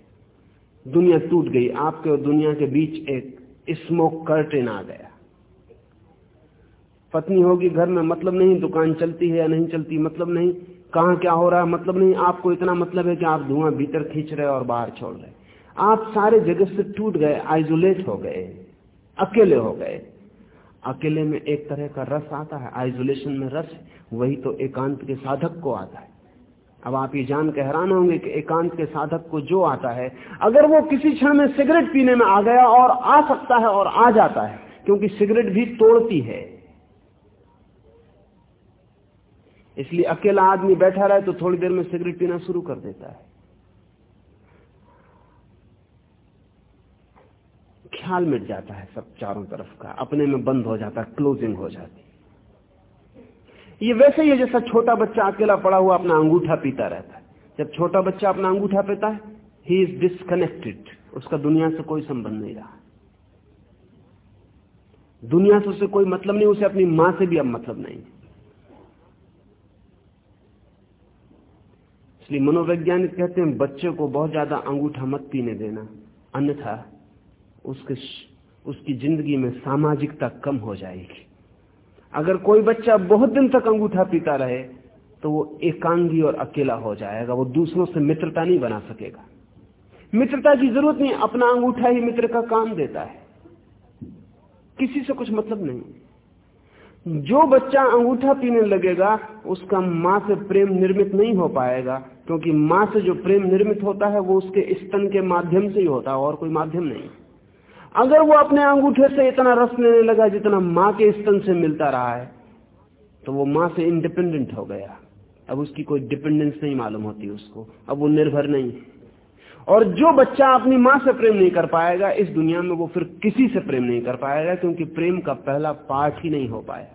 दुनिया टूट गई, आपके और दुनिया के बीच एक स्मोक कर्टेन आ गया। पत्नी होगी घर में मतलब नहीं, दुकान चलती है या नहीं चलती मतलब नहीं। कहा क्या हो रहा है मतलब नहीं, आपको इतना मतलब है कि आप धुआँ भीतर खींच रहे और बाहर छोड़ रहे आप सारे जगत से टूट गए, आइसोलेट हो गए, अकेले हो गए। अकेले में एक तरह का रस आता है, आइसोलेशन में रस वही तो एकांत के साधक को आता है। अब आप ये जान के हैरान होंगे कि एकांत के साधक को जो आता है, अगर वो किसी क्षण में सिगरेट पीने में आ गया और आ सकता है और आ जाता है, क्योंकि सिगरेट भी तोड़ती है। इसलिए अकेला आदमी बैठा रहे तो थोड़ी देर में सिगरेट पीना शुरू कर देता है। ख्याल मिट जाता है सब चारों तरफ़ का, अपने में बंद हो जाता है क्लोजिंग हो जाती। ये वैसे ही है जैसा छोटा बच्चा अकेला पड़ा हुआ अपना अंगूठा पीता रहता है। जब छोटा बच्चा अपना अंगूठा पीता है ही इज़ डिस्कनेक्टेड उसका दुनिया से कोई संबंध नहीं रहा। दुनिया से उसे कोई मतलब नहीं, उसे अपनी माँ से भी अब मतलब नहीं। इसलिए मनोवैज्ञानिक कहते हैं, बच्चे को बहुत ज़्यादा अंगूठा मत पीने देना, अन्यथा उसके उसकी ज़िंदगी में सामाजिकता कम हो जाएगी। अगर कोई बच्चा बहुत दिन तक अंगूठा पीता रहे तो वो एकांगी और अकेला हो जाएगा, वो दूसरों से मित्रता नहीं बना सकेगा। मित्रता की ज़रूरत नहीं, अपना अंगूठा ही मित्र का काम देता है। किसी से कुछ मतलब नहीं। जो बच्चा अंगूठा पीने लगेगा, उसका माँ से प्रेम निर्मित नहीं हो पाएगा, क्योंकि माँ से जो प्रेम निर्मित होता है, वो उसके स्तन के माध्यम से ही होता है, और कोई माध्यम नहीं। अगर वो अपने अंगूठे से इतना रस लेने लगा जितना माँ के स्तन से मिलता रहा है तो वो माँ से इंडिपेंडेंट हो गया। अब उसकी कोई डिपेंडेंस नहीं मालूम होती उसको। अब वो निर्भर नहीं है। और जो बच्चा अपनी माँ से प्रेम नहीं कर पाएगा, इस दुनिया में वो फिर किसी से प्रेम नहीं कर पाएगा, क्योंकि प्रेम का पहला पाठ ही नहीं हो पाया।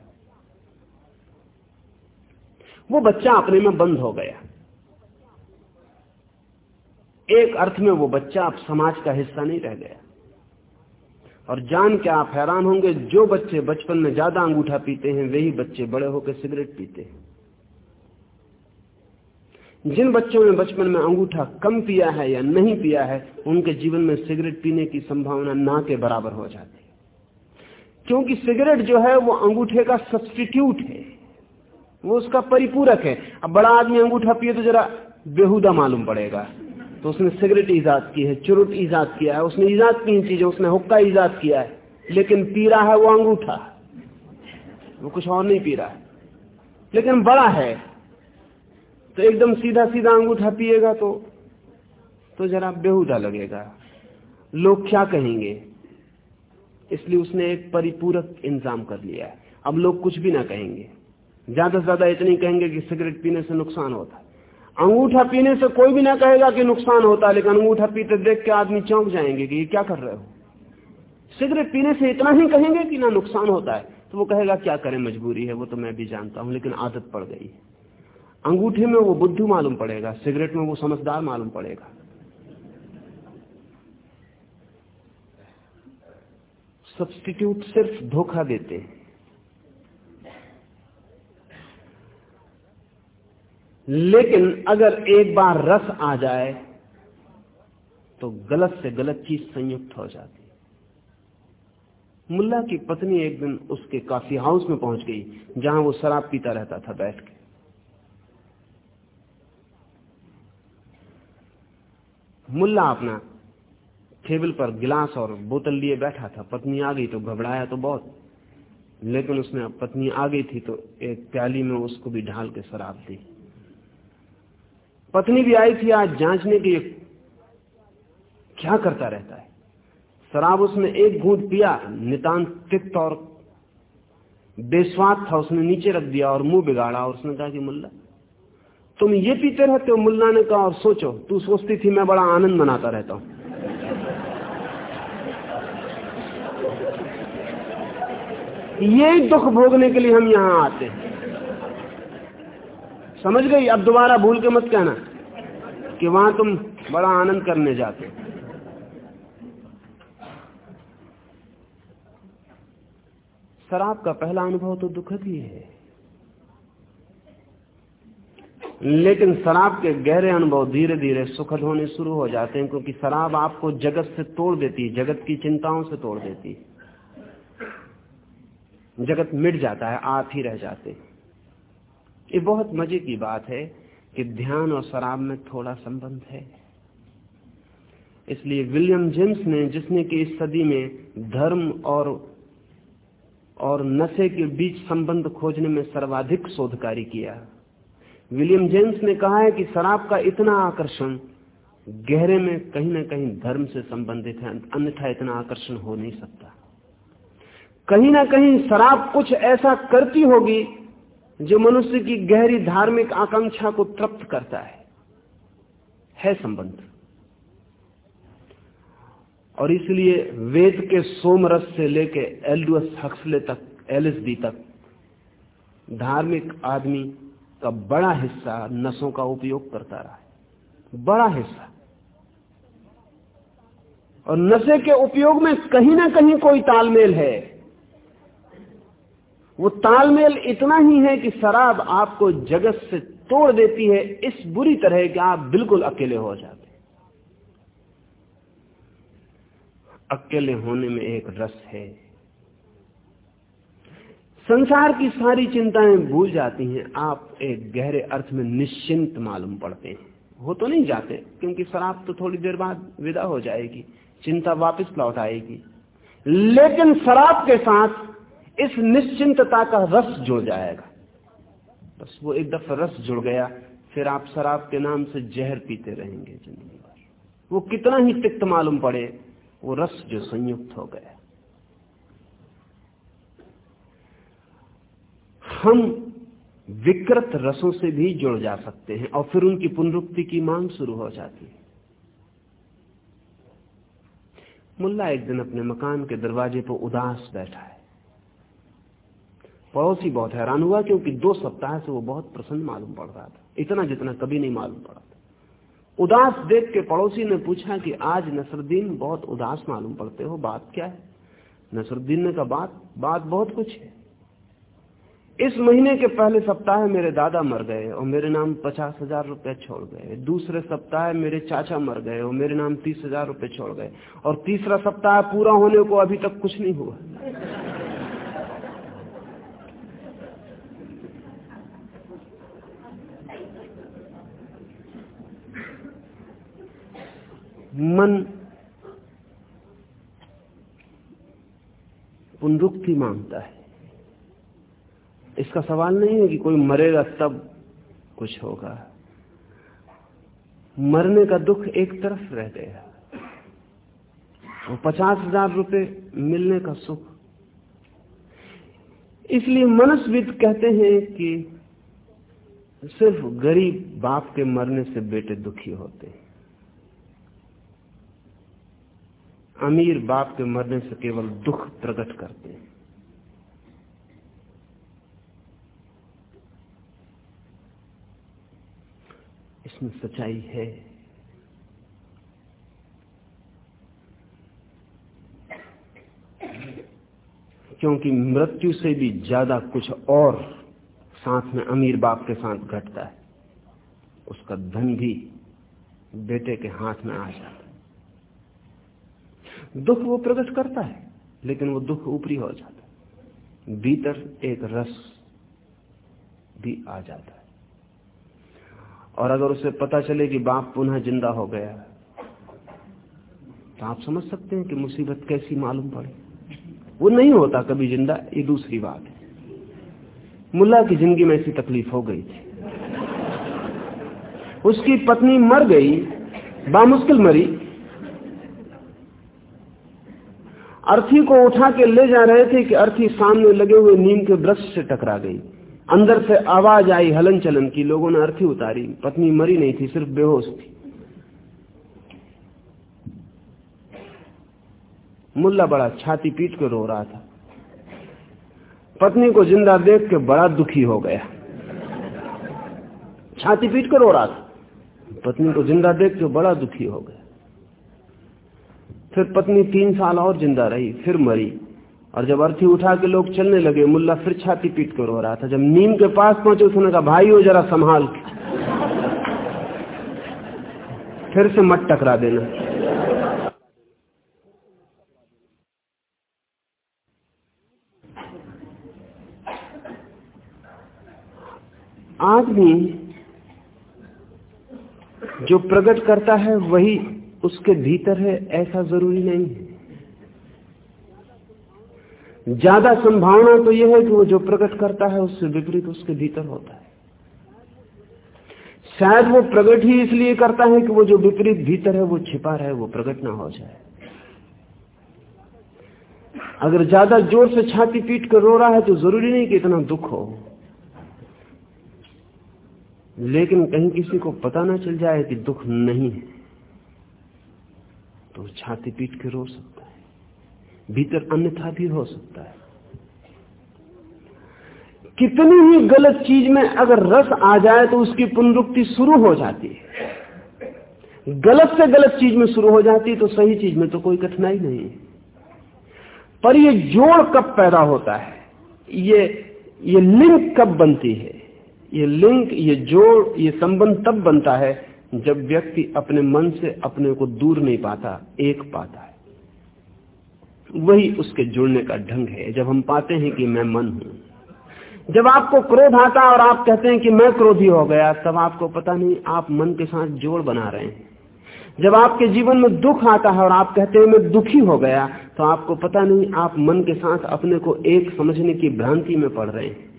वो बच्चा अपने में बंद हो गया। एक अर्थ में वो बच्चा अब समाज का हिस्सा नहीं रह गया। और जान के आप हैरान होंगे, जो बच्चे बचपन में ज़्यादा अंगूठा पीते हैं, वही बच्चे बड़े होकर सिगरेट पीते हैं। जिन बच्चों ने बचपन में अंगूठा कम पिया है या नहीं पिया है, उनके जीवन में सिगरेट पीने की संभावना ना के बराबर हो जाती क्योंकि सिगरेट जो है, वो अंगूठे का सब्सटीट्यूट है। वो उसका परिपूरक है। अब बड़ा आदमी अंगूठा पिए तो जरा बेहुदा मालूम पड़ेगा। तो उसने सिगरेट ईजाद की है, चुरुट ईजाद किया है, उसने ईजाद की चीज़ें, उसने हुक्का ईजाद किया है, लेकिन पी रहा है वो अंगूठा। वो कुछ और नहीं पी रहा है। लेकिन बड़ा है। तो एकदम सीधा सीधा अंगूठा पिएगा तो तो जरा बेहुदा लगेगा। लोग क्या कहेंगे? इसलिए उसने एक परिपूरक इंतज़ाम कर लिया है। अब लोग कुछ भी ना कहेंगे। ज़्यादा से ज़्यादा इतनी कहेंगे कि सिगरेट पीने से नुकसान होता है। अंगूठा पीने से कोई भी ना कहेगा कि नुकसान होता है, लेकिन अंगूठा पीते देख के आदमी चौंक जाएँगे कि ये क्या कर रहे हो। सिगरेट पीने से इतना ही कहेंगे कि ना नुकसान होता है। तो वो कहेगा, क्या करें, मजबूरी है, वो तो मैं भी जानता हूँ, लेकिन आदत पड़ गई अंगूठे में वो बुद्धू मालूम पड़ेगा, सिगरेट में वो समझदार मालूम पड़ेगा। सब्सटीट्यूट सिर्फ़ धोखा देते हैं। लेकिन अगर एक बार रस आ जाए तो गलत से गलत चीज़ संयुक्त हो जाती मुल्ला की पत्नी एक दिन उसके काफ़ी हाउस में पहुँच गई, जहाँ वो शराब पीता रहता था बैठ के। मुल्ला अपना टेबल पर गिलास और बोतल लिए बैठा था। पत्नी आ गई तो घबराया तो बहुत। लेकिन उसने पत्नी आ गई थी तो एक प्याली में उसको भी ढाल के शराब दी। पत्नी भी आई थी आज जांचने के क्या करता रहता है? शराब उसने एक घूट पिया, नितांत तिक्त और बेस्वाद था। उसने नीचे रख दिया और मुँह बिगाड़ा और उसने कहा कि मुल्ला तुम ये पीते रहते हो मुल्ला ने कहा और सोचो, तू सोचती थी मैं बड़ा आनंद मनाता रहता हूँ। ये दुख भोगने के लिए हम यहाँ आते हैं। समझ गई? अब दोबारा भूल के मत कहना कि वहाँ तुम बड़ा आनंद करने जाते शराब का पहला अनुभव तो दुखद ही है। लेकिन शराब के गहरे अनुभव धीरे धीरे सुखद होने शुरू हो जाते हैं, क्योंकि शराब आपको जगत से तोड़ देती है जगत की चिंताओं से तोड़ देती। है जगत मिट जाता है, आप ही रह जाते ये बहुत मज़े की बात है कि ध्यान और शराब में थोड़ा संबंध है। इसलिए विलियम जेम्स ने, जिसने कि इस सदी में धर्म और और नशे के बीच संबंध खोजने में सर्वाधिक शोधकारी किया विलियम जेम्स ने कहा है कि शराब का इतना आकर्षण गहरे में कहीं ना कहीं धर्म से संबंधित है, अन्यथा इतना आकर्षण हो नहीं सकता। कहीं ना कहीं शराब कुछ ऐसा करती होगी जो मनुष्य की गहरी धार्मिक आकांक्षा को तृप्त करता है। है संबंध। और इसलिए वेद के सोमरस से लेके एल्डुअस हक्सले तक एलएसडी तक, धार्मिक आदमी का बड़ा हिस्सा नसों का उपयोग करता रहा है। बड़ा हिस्सा। और नशे के उपयोग में कहीं ना कहीं कोई तालमेल है। वो तालमेल इतना ही है कि शराब आपको जगत से तोड़ देती है, इस बुरी तरह कि आप बिल्कुल अकेले हो जाते। अकेले होने में एक रस है। संसार की सारी चिंताएँ भूल जाती हैं, आप एक गहरे अर्थ में निश्चिंत मालूम पड़ते हैं। हो तो नहीं जाते, क्योंकि शराब तो थोड़ी देर बाद विदा हो जाएगी, चिंता वापस लौट आएगी। लेकिन शराब के साथ इस निश्चिंतता का रस जुड़ जाएगा। बस वो एक दफ़ा रस जुड़ गया, फिर आप शराब के नाम से जहर पीते रहेंगे ज़िंदगी भर। वो कितना ही तिक्त मालूम पड़े, वो रस जो संयुक्त हो गया। हम विकृत रसों से भी जुड़ जा सकते हैं और फिर उनकी पुनरुक्ति की मांग शुरू हो जाती है। मुल्ला एक दिन अपने मकान के दरवाजे पर उदास बैठा है। पड़ोसी बहुत हैरान हुआ क्योंकि दो सप्ताह से वो बहुत प्रसन्न मालूम पड़ रहा था। इतना जितना कभी नहीं मालूम पड़ा था। उदास देख के पड़ोसी ने पूछा कि आज नसरुद्दीन बहुत उदास मालूम पड़ते हो, बात क्या है? नसरुद्दीन ने कहा, बात बात बहुत कुछ है। इस महीने के पहले सप्ताह मेरे दादा मर गए और मेरे नाम पचास हज़ार रुपए छोड़ गए। दूसरे सप्ताह मेरे चाचा मर गए और मेरे नाम तीस हज़ार रुपए छोड़ गए। और तीसरा सप्ताह पूरा होने को अभी तक कुछ नहीं हुआ। मन पुनरुक्ति माँगता है। इसका सवाल नहीं है कि कोई मरेगा तब कुछ होगा। मरने का दुख एक तरफ़ रह गया वो पचास हज़ार रुपए मिलने का सुख। इसलिए मनस्विद कहते हैं कि सिर्फ़ गरीब बाप के मरने से बेटे दुखी होते हैं। अमीर बाप के मरने से केवल दुख प्रकट करते हैं। इसमें सच्चाई है। क्योंकि मृत्यु से भी ज़्यादा कुछ और साथ में अमीर बाप के साथ घटता है, उसका धन भी बेटे के हाथ में आ जाता है। दुख वो प्रकट करता है, लेकिन वो दुख ऊपरी हो जाता है। भीतर एक रस भी आ जाता है। और अगर उसे पता चले कि बाप पुनः ज़िंदा हो गया तो आप समझ सकते हैं कि मुसीबत कैसी मालूम पड़े। वो नहीं होता कभी ज़िंदा, ये दूसरी बात है। मुल्ला की ज़िंदगी में ऐसी तकलीफ़ हो गई थी। उसकी पत्नी मर गई, बामुश्किल मरी। अर्थी को उठा के ले जा रहे थे कि अर्थी सामने लगे हुए नीम के वृक्ष से टकरा गई। अंदर से आवाज़ आई हलन चलन की, लोगों ने अर्थी उतारी। पत्नी मरी नहीं थी, सिर्फ़ बेहोश थी। मुल्ला बड़ा छाती पीट कर रो रहा था। पत्नी को ज़िंदा देख के बड़ा दुखी हो गया। छाती पीट कर रो रहा था। पत्नी को ज़िंदा देख के बड़ा दुखी हो गया। फिर पत्नी तीन साल और ज़िंदा रही, फिर मरी। और जब अर्थी उठा के लोग चलने लगे, मुल्ला फिर छाती पीट कर रो रहा था। जब नीम के पास पहुँचे, उसने कहा, भाई हो जरा संभाल फिर से मत टकरा देना। आदमी जो प्रकट करता है, वही उसके भीतर है, ऐसा ज़रूरी नहीं है। ज़्यादा संभावना तो यह है कि वो जो प्रकट करता है उससे विपरीत उसके भीतर होता है। शायद वो प्रकट ही इसलिए करता है कि वो जो विपरीत भीतर है, वो छिपा रहे, वो प्रकट ना हो जाए। अगर ज़्यादा ज़ोर से छाती पीट कर रो रहा है तो ज़रूरी नहीं कि इतना दुख हो। लेकिन कहीं किसी को पता ना चल जाए कि दुख नहीं है तो छाती पीट के रो सकता भीतर अन्यथा भी हो सकता है। कितनी ही गलत चीज़ में अगर रस आ जाए तो उसकी पुनरुक्ति शुरू हो जाती है। गलत से गलत चीज़ में शुरू हो जाती तो सही चीज़ में तो कोई कठिनाई नहीं है। पर ये जोड़ कब पैदा होता है? ये ये लिंक कब बनती है? ये लिंक ये जोड़, ये संबंध तब बनता है जब व्यक्ति अपने मन से अपने को दूर नहीं पाता, एक पाता। वही उसके जुड़ने का ढंग है। जब हम पाते हैं कि मैं मन हूँ, जब आपको क्रोध आता और आप कहते हैं कि मैं क्रोधी हो गया, तब आपको पता नहीं आप मन के साथ जोड़ बना रहे हैं। जब आपके जीवन में दुख आता है और आप कहते हैं मैं दुखी हो गया तो आपको पता नहीं आप मन के साथ अपने को एक समझने की भ्रांति में पड़ रहे हैं।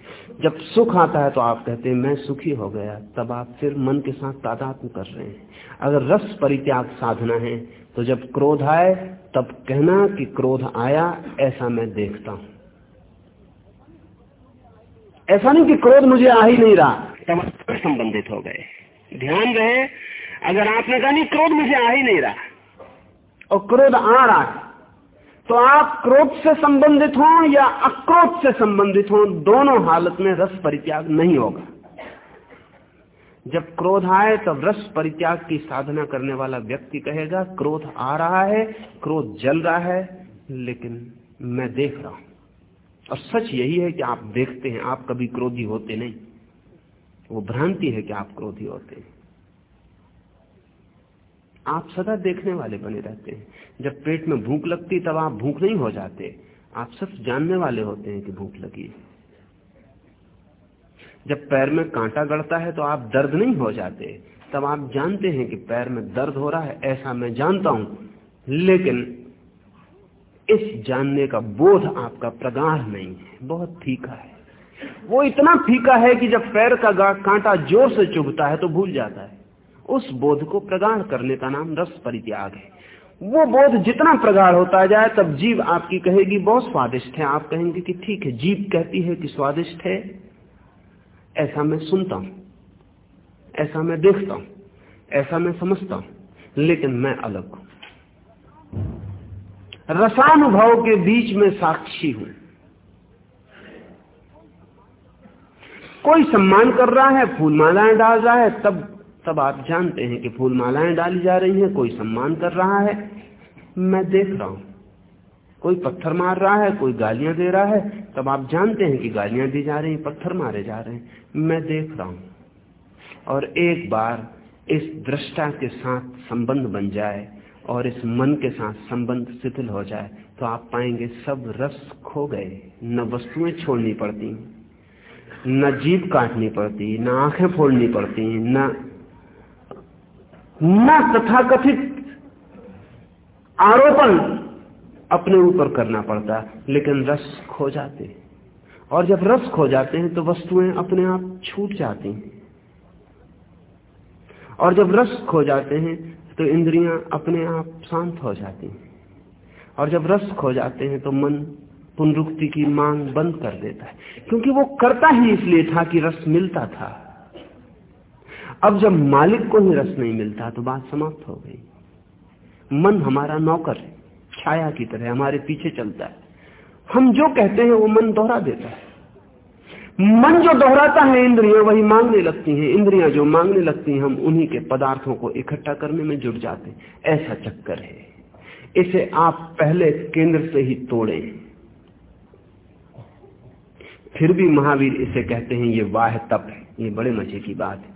जब सुख आता है तो आप कहते हैं मैं सुखी हो गया, तब आप फिर मन के साथ तादात्म कर रहे हैं। अगर रस परित्याग साधना है तो जब क्रोध आए तब कहना कि क्रोध आया ऐसा मैं देखता हूँ। ऐसा नहीं कि क्रोध मुझे आ ही नहीं रहा। तब संबंधित हो गए। ध्यान रहे अगर आपने कहा नहीं क्रोध मुझे आ ही नहीं रहा। और क्रोध आ रहा है। तो आप क्रोध से संबंधित हो या अक्रोध से संबंधित हो दोनों हालत में रस परित्याग नहीं होगा। जब क्रोध आए तब रस परित्याग की साधना करने वाला व्यक्ति कहेगा, क्रोध आ रहा है, क्रोध जल रहा है, लेकिन मैं देख रहा हूँ। और सच यही है कि आप देखते हैं, आप कभी क्रोधी होते नहीं। वो भ्रांति है कि आप क्रोधी होते हैं। आप सदा देखने वाले बने रहते हैं। जब पेट में भूख लगती, तब आप भूख नहीं हो जाते। आप सिर्फ़ जानने वाले होते हैं कि भूख लगी जब पैर में कांटा गड़ता है तो आप दर्द नहीं हो जाते। तब आप जानते हैं कि पैर में दर्द हो रहा है, ऐसा मैं जानता हूँ। लेकिन इस जानने का बोध आपका प्रगाढ़ नहीं है, बहुत फीका है। वो इतना फीका है कि जब पैर का कांटा ज़ोर से चुभता है तो भूल जाता है। उस बोध को प्रगाढ़ करने का नाम रस परित्याग है। वो बोध जितना प्रगाढ़ होता जाए, तब जीव आपकी कहेगी, बहुत स्वादिष्ट है। आप कहेंगे कि, ठीक है। जीव कहती है कि, स्वादिष्ट है। ऐसा मैं सुनता हूँ, ऐसा मैं देखता हूँ, ऐसा मैं समझता हूँ, लेकिन मैं अलग हूँ। रसानुभव के बीच में साक्षी हूँ। कोई सम्मान कर रहा है फूल मालाएँ डाल रहा है, तब तब आप जानते हैं कि फूल मालाएँ डाली जा रही हैं, कोई सम्मान कर रहा है। मैं देख रहा हूँ। कोई पत्थर मार रहा है, कोई गालियाँ दे रहा है, तब आप जानते हैं कि गालियाँ दी जा रही पत्थर मारे जा रहे हैं। मैं देख रहा हूँ। और एक बार इस दृष्टा के साथ संबंध बन जाए और इस मन के साथ संबंध शिथिल हो जाए तो आप पाएँगे सब रस खो गए। न वस्तुएँ छोड़नी पड़ती, न जीभ काटनी पड़ती, न आँखें फोड़नी पड़ती, न न तथाकथित आरोपण अपने ऊपर करना पड़ता, लेकिन रस खो जाते। और जब रस खो जाते हैं तो वस्तुएँ अपने आप छूट जाती हैं। और जब रस खो जाते हैं तो इंद्रियाँ अपने आप शांत हो जाती हैं। और जब रस खो जाते हैं तो मन पुनरुक्ति की मांग बंद कर देता है। क्योंकि वो करता ही इसलिए था कि रस मिलता था। अब जब मालिक को ही रस नहीं मिलता तो बात समाप्त हो गई। मन हमारा नौकर है। छाया की तरह हमारे पीछे चलता है। हम जो कहते हैं, वो मन दोहरा देता है। मन जो दोहराता है इंद्रियाँ, वही मांगने लगती हैं। इंद्रियाँ जो मांगने लगती हैं, हम उन्हीं के पदार्थों को इकट्ठा करने में जुट जाते हैं। ऐसा चक्कर है। इसे आप पहले केंद्र से ही तोड़े। फिर भी महावीर इसे कहते हैं, ये वाह तप है। ये बड़े मज़े की बात है।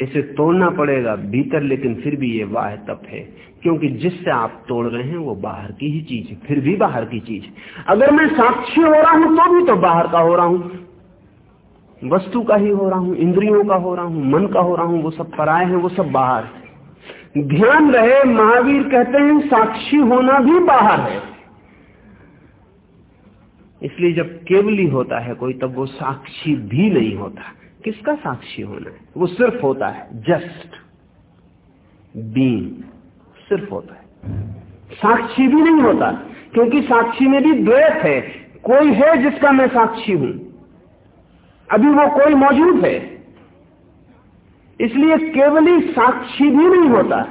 इसे तोड़ना पड़ेगा, भीतर, लेकिन फिर भी ये वाह तप है। क्योंकि जिससे आप तोड़ रहे हैं, वो बाहर की ही चीज़ है, फिर भी बाहर की चीज़ अगर मैं साक्षी हो रहा हूँ तो भी तो बाहर का हो रहा हूँ। वस्तु का ही हो रहा हूँ, इंद्रियों का हो रहा हूँ, मन का हो रहा हूँ, वो सब पराए हैं, वो सब बाहर ध्यान रहे, महावीर कहते हैं, साक्षी होना भी बाहर है। इसलिए जब केवली होता है कोई, तब वो साक्षी भी नहीं होता। किसका साक्षी होना है वो सिर्फ़ होता है जस्ट बीइंग सिर्फ़ होता है। साक्षी भी नहीं होता, क्योंकि साक्षी में भी द्वैत है। कोई है जिसका मैं साक्षी हूँ? अभी वो कोई मौजूद है। इसलिए केवल ही साक्षी भी नहीं होता।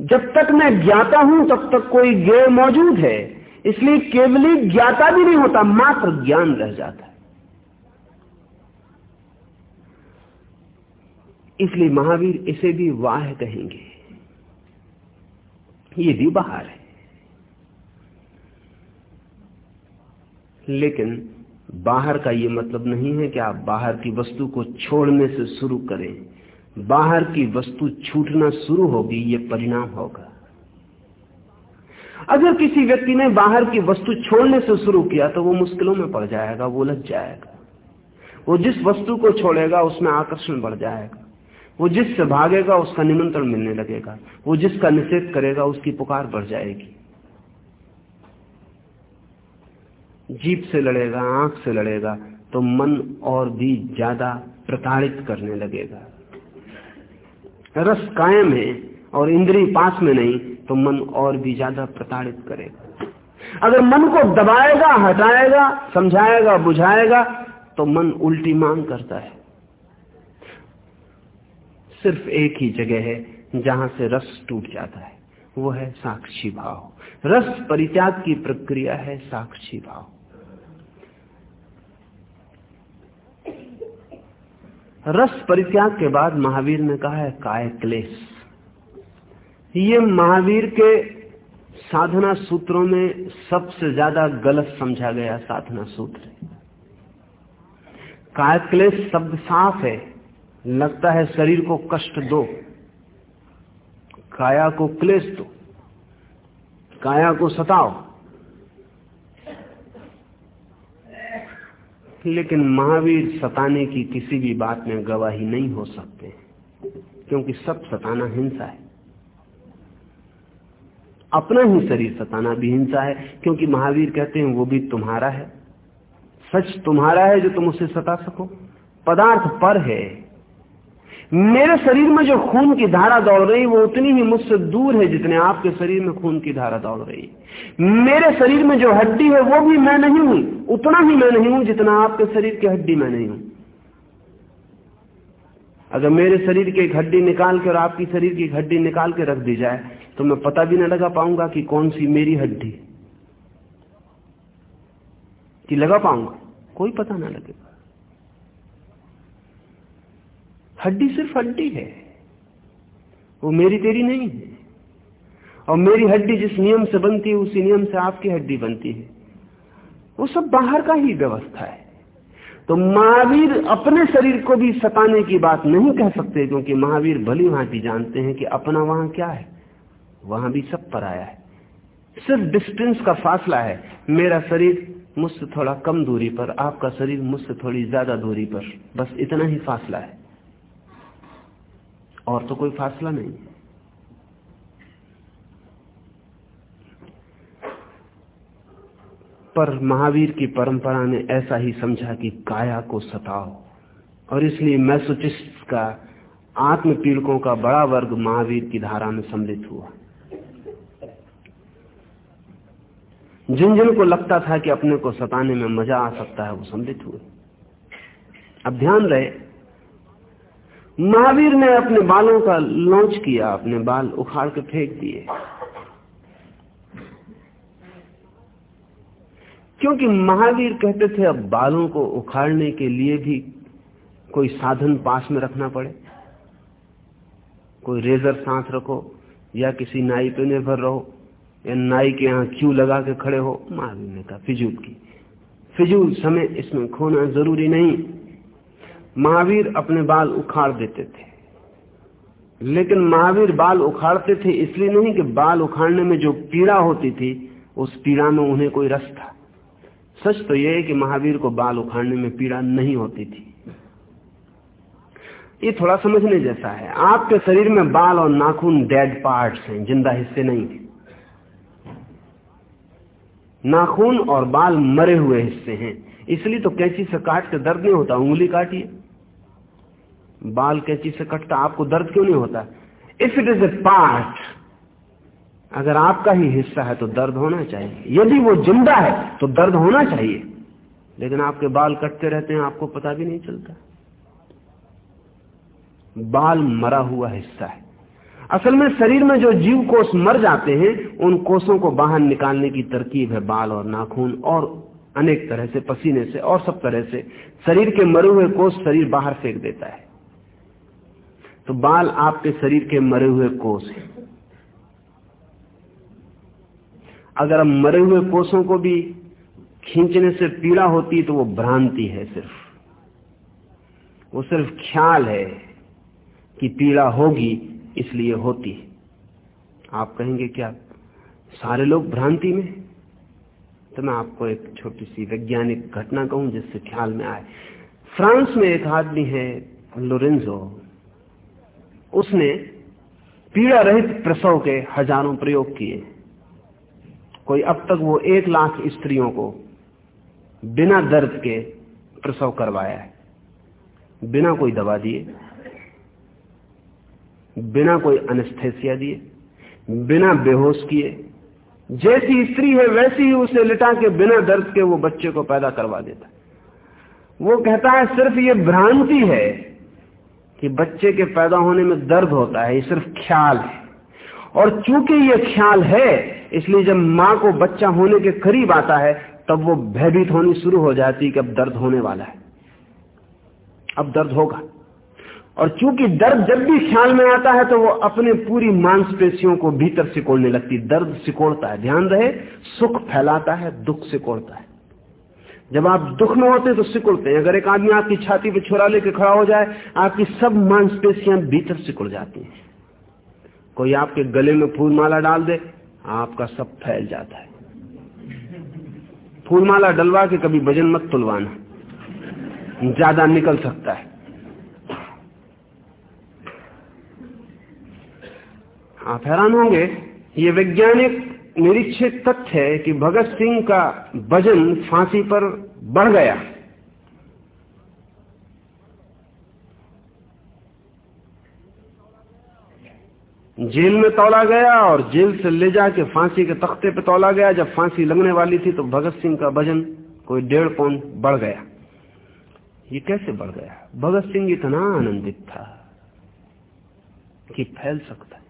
जब तक मैं ज्ञाता हूँ, तब तक कोई ज्ञ मौजूद है। इसलिए केवली ज्ञाता भी नहीं होता, मात्र ज्ञान रह जाता है। इसलिए महावीर इसे भी वाह कहेंगे। ये भी बाहर है। लेकिन बाहर का ये मतलब नहीं है कि आप बाहर की वस्तु को छोड़ने से शुरू करें। बाहर की वस्तु छूटना शुरू होगी, ये परिणाम होगा। अगर किसी व्यक्ति ने बाहर की वस्तु छोड़ने से शुरू किया तो वो मुश्किलों में पड़ जाएगा, वो उलझ जाएगा वो जिस वस्तु को छोड़ेगा, उसमें आकर्षण बढ़ जाएगा। वो जिससे भागेगा उसका निमंत्रण मिलने लगेगा। वो जिसका निषेध करेगा उसकी पुकार बढ़ जाएगी। जीप से लड़ेगा, आँख से लड़ेगा तो मन और भी ज़्यादा प्रताड़ित करने लगेगा। रस कायम है और इंद्री पास में नहीं तो मन और भी ज़्यादा प्रताड़ित करेगा। अगर मन को दबाएगा, हटाएगा, समझाएगा, बुझाएगा तो मन उल्टी मांग करता है। सिर्फ़ एक ही जगह है जहाँ से रस टूट जाता है, वो है साक्षी भाव। रस परित्याग की प्रक्रिया है साक्षी भाव। रस परित्याग के बाद महावीर ने कहा है, काय क्लेश? ये महावीर के साधना सूत्रों में सबसे ज़्यादा गलत समझा गया साधना सूत्र। काय क्लेश शब्द साफ़ है लगता है शरीर को कष्ट दो, काया को क्लेश दो, काया को सताओ। लेकिन महावीर सताने की किसी भी बात में गवाही नहीं हो सकते, क्योंकि सब सताना हिंसा है। अपना ही शरीर सताना भी हिंसा है, क्योंकि महावीर कहते हैं, वो भी तुम्हारा है। सच तुम्हारा है जो तुम उसे सता सको। पदार्थ पर है मेरे शरीर में जो खून की धारा दौड़ रही, वो उतनी ही मुझसे दूर है जितने आपके शरीर में खून की धारा दौड़ रही। मेरे शरीर में जो हड्डी है, वो भी मैं नहीं हूँ। उतना ही मैं नहीं हूँ जितना आपके शरीर की हड्डी मैं नहीं हूँ। अगर मेरे शरीर की एक हड्डी निकाल के और आपकी शरीर की हड्डी निकाल के रख दी जाए तो मैं पता भी ना लगा पाऊँगा कि कौन सी मेरी हड्डी। कि लगा पाऊँगा? कोई पता ना लगेगा हड्डी सिर्फ़ हड्डी है। वो मेरी तेरी नहीं है। और मेरी हड्डी जिस नियम से बनती है, उसी नियम से आपकी हड्डी बनती है। वो सब बाहर का ही व्यवस्था है। तो महावीर अपने शरीर को भी सताने की बात नहीं कह सकते, क्योंकि महावीर भली भांति जानते हैं कि अपना वहाँ क्या है। वहाँ भी सब पर आया है। सिर्फ़ डिस्टेंस का फासला है। मेरा शरीर मुझसे थोड़ा कम दूरी पर, आपका शरीर मुझसे थोड़ी ज़्यादा दूरी पर। बस इतना ही फासला है। और तो कोई फासला नहीं। पर महावीर की परंपरा ने ऐसा ही समझा कि काया को सताओ। और इसलिए मैसोचिस्ट का आत्म पीड़कों का बड़ा वर्ग महावीर की धारा में सम्मिलित हुआ। जिन जिन को लगता था कि अपने को सताने में मज़ा आ सकता है, वो सम्मिलित हुए। अब ध्यान रहे महावीर ने अपने बालों का लॉन्च किया, अपने बाल उखाड़ के फेंक दिए। क्योंकि महावीर कहते थे, अब बालों को उखाड़ने के लिए भी कोई साधन पास में रखना पड़े। कोई रेजर साथ रखो, या किसी नाई पे निर्भर रहो, या नाई के यहाँ क्यू लगा के खड़े हो। महावीर ने कहा, फिजूल की। फिजूल समय इसमें खोना ज़रूरी नहीं। महावीर अपने बाल उखाड़ देते थे। लेकिन महावीर बाल उखाड़ते थे इसलिए नहीं कि बाल उखाड़ने में जो पीड़ा होती थी, उस पीड़ा में उन्हें कोई रस था। सच तो यह है कि महावीर को बाल उखाड़ने में पीड़ा नहीं होती थी। ये थोड़ा समझने जैसा है। आपके शरीर में बाल और नाखून डेड पार्ट्स हैं, ज़िंदा हिस्से नहीं थे। नाखून और बाल मरे हुए हिस्से हैं। इसलिए तो कैंची से काट के दर्द नहीं होता, उंगली काटिए। बाल कैची से कटता, आपको दर्द क्यों नहीं होता? If it is a part अगर आपका ही हिस्सा है तो दर्द होना चाहिए। यदि वो ज़िंदा है तो दर्द होना चाहिए। लेकिन आपके बाल कटते रहते हैं, आपको पता भी नहीं चलता। बाल मरा हुआ हिस्सा है। असल में शरीर में जो जीव कोष मर जाते हैं, उन कोषों को बाहर निकालने की तरकीब है बाल और नाखून और अनेक तरह से, पसीने से और सब तरह से। शरीर के मरे हुए कोष शरीर बाहर फेंक देता है। तो बाल आपके शरीर के मरे हुए कोष है। अगर हम मरे हुए कोषों को भी खींचने से पीड़ा होती तो वो भ्रांति है सिर्फ़। वो सिर्फ़ ख्याल है कि पीड़ा होगी, इसलिए होती आप कहेंगे क्या सारे लोग भ्रांति में तो मैं आपको एक छोटी सी वैज्ञानिक घटना कहूँ जिससे ख्याल में आए। फ्रांस में एक आदमी है, लोरेंजो। उसने पीड़ा रहित प्रसव के हज़ारों प्रयोग किए। कोई अब तक वो एक लाख स्त्रियों को बिना दर्द के प्रसव करवाया है। बिना कोई दवा दिए, बिना कोई अनस्थेसिया दिए, बिना बेहोश किए, जैसी स्त्री है वैसी ही उसे लिटा के बिना दर्द के वो बच्चे को पैदा करवा देता वो कहता है, सिर्फ़ ये भ्रांति है कि बच्चे के पैदा होने में दर्द होता है, ये सिर्फ़ ख्याल है। और चूँकि ये ख्याल है, इसलिए जब माँ को बच्चा होने के करीब आता है, तब वो भयभीत होनी शुरू हो जाती कि अब दर्द होने वाला है। अब दर्द होगा। और चूँकि दर्द जब भी ख्याल में आता है तो वो अपने पूरी मांसपेशियों को भीतर सिकोड़ने लगती दर्द सिकोड़ता है, ध्यान रहे, सुख फैलाता है, दुख सिकोड़ता है। जब आप दुख में होते हैं तो सिकुड़ते हैं। अगर एक आदमी आपकी छाती पर छुरा लेके खड़ा हो जाए, आपकी सब मांसपेशियाँ भीतर सिकुड़ जाती हैं। कोई आपके गले में फूल माला डाल दे, आपका सब फैल जाता है। फूल माला डलवा के कभी वज़न मत तुलवाना। ज़्यादा निकल सकता है। आप हैरान होंगे, ये वैज्ञानिक निरीक्षित तथ्य है कि भगत सिंह का वज़न फांसी पर बढ़ गया। जेल में तोला गया और जेल से ले जाके फांसी के तख्ते पे तोला गया। जब फांसी लगने वाली थी तो भगत सिंह का वज़न कोई डेढ़ पौन बढ़ गया। ये कैसे बढ़ गया? भगत सिंह इतना आनंदित था कि फैल सकता है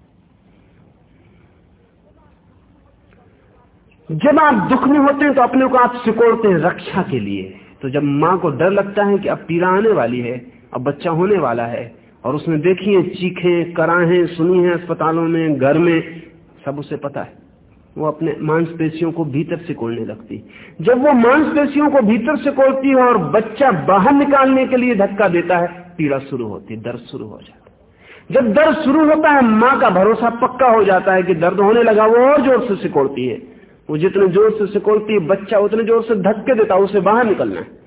जब आप दुख में होते हैं तो अपने को आप सिकोड़ते हैं रक्षा के लिए। तो जब माँ को डर लगता है कि अब पीड़ा आने वाली है, अब बच्चा होने वाला है, और उसने देखी है, चीखे, कराहे, सुनी है अस्पतालों में, घर में, सब उसे पता है। वो अपने मांसपेशियों को भीतर से कोड़ने लगती। जब वो मांसपेशियों को भीतर से कोड़ती है और बच्चा बाहर निकालने के लिए धक्का देता है, पीड़ा शुरू होती दर्द शुरू हो जाता जब दर्द शुरू होता है, माँ का भरोसा पक्का हो जाता है कि दर्द होने लगा, वो और ज़ोर से सिकोड़ती है। वो जितने ज़ोर से सिकोड़ती है, बच्चा उतने ज़ोर से धक्के देता उसे बाहर निकलना है।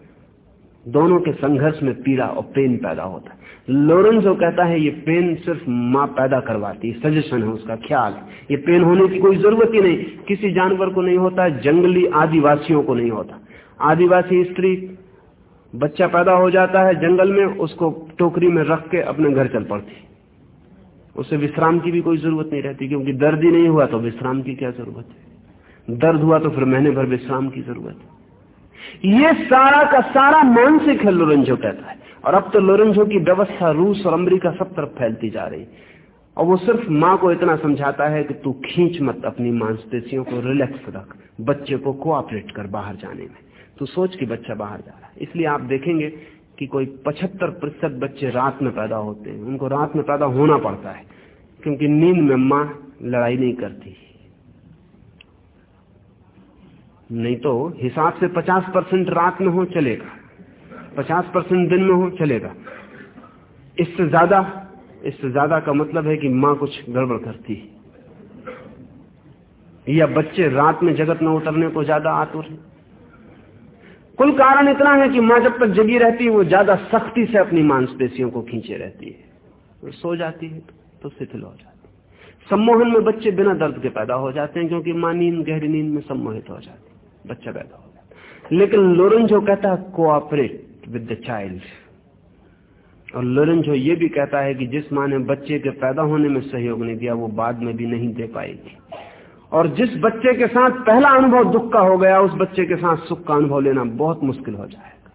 दोनों के संघर्ष में पीड़ा और पेन पैदा होता है। लोरेंजो कहता है, ये पेन सिर्फ़ माँ पैदा करवाती है, सजेशन है उसका ख्याल ये पेन होने की कोई ज़रूरत ही नहीं, किसी जानवर को नहीं होता, जंगली आदिवासियों को नहीं होता। आदिवासी स्त्री, बच्चा पैदा हो जाता है जंगल में, उसको टोकरी में रख के अपने घर चल पड़ती उसे विश्राम की भी कोई ज़रूरत नहीं रहती, क्योंकि दर्द ही नहीं हुआ तो विश्राम की क्या ज़रूरत है? दर्द हुआ तो फिर महीने भर विश्राम की ज़रूरत है। ये सारा का सारा मानसिक है, लोरेंजो कहता है। और अब तो लोरेंजो की व्यवस्था रूस और अमरीका सब तरफ़ फैलती जा रही और वो सिर्फ़ माँ को इतना समझाता है कि तू खींच मत अपनी मांसपेशियों को रिलैक्स रख। बच्चे को कोऑपरेट कर बाहर जाने में। तू सोच कि बच्चा बाहर जा रहा है। इसलिए आप देखेंगे कि कोई पचहत्तर प्रतिशत बच्चे रात में पैदा होते हैं। उनको रात में पैदा होना पड़ता है, क्योंकि नींद में माँ लड़ाई नहीं करती। नहीं तो हिसाब से 50 परसेंट रात में हो चलेगा 50 परसेंट दिन में हो चलेगा। इससे ज़्यादा इससे ज़्यादा का मतलब है कि माँ कुछ गड़बड़ करती है। या बच्चे रात में जगत में उतरने को ज़्यादा आतुर है। कुल कारण इतना है कि माँ जब तक जगी रहती है, वो ज़्यादा सख्ती से अपनी मांसपेशियों को खींचे रहती है। सो जाती है तो शिथिल हो जाती है। सम्मोहन में बच्चे बिना दर्द के पैदा हो जाते हैं, क्योंकि माँ नींद, गहरी नींद में सम्मोहित हो जाती है। बच्चा पैदा हो जाता लेकिन लोरेंजो कहता है कोऑपरेट विद द चाइल्ड और लोरेंजो ये भी कहता है कि जिस माँ ने बच्चे के पैदा होने में सहयोग नहीं दिया, वो बाद में भी नहीं दे पाएगी। और जिस बच्चे के साथ पहला अनुभव दुख का हो गया, उस बच्चे के साथ सुख का अनुभव लेना बहुत मुश्किल हो जाएगा।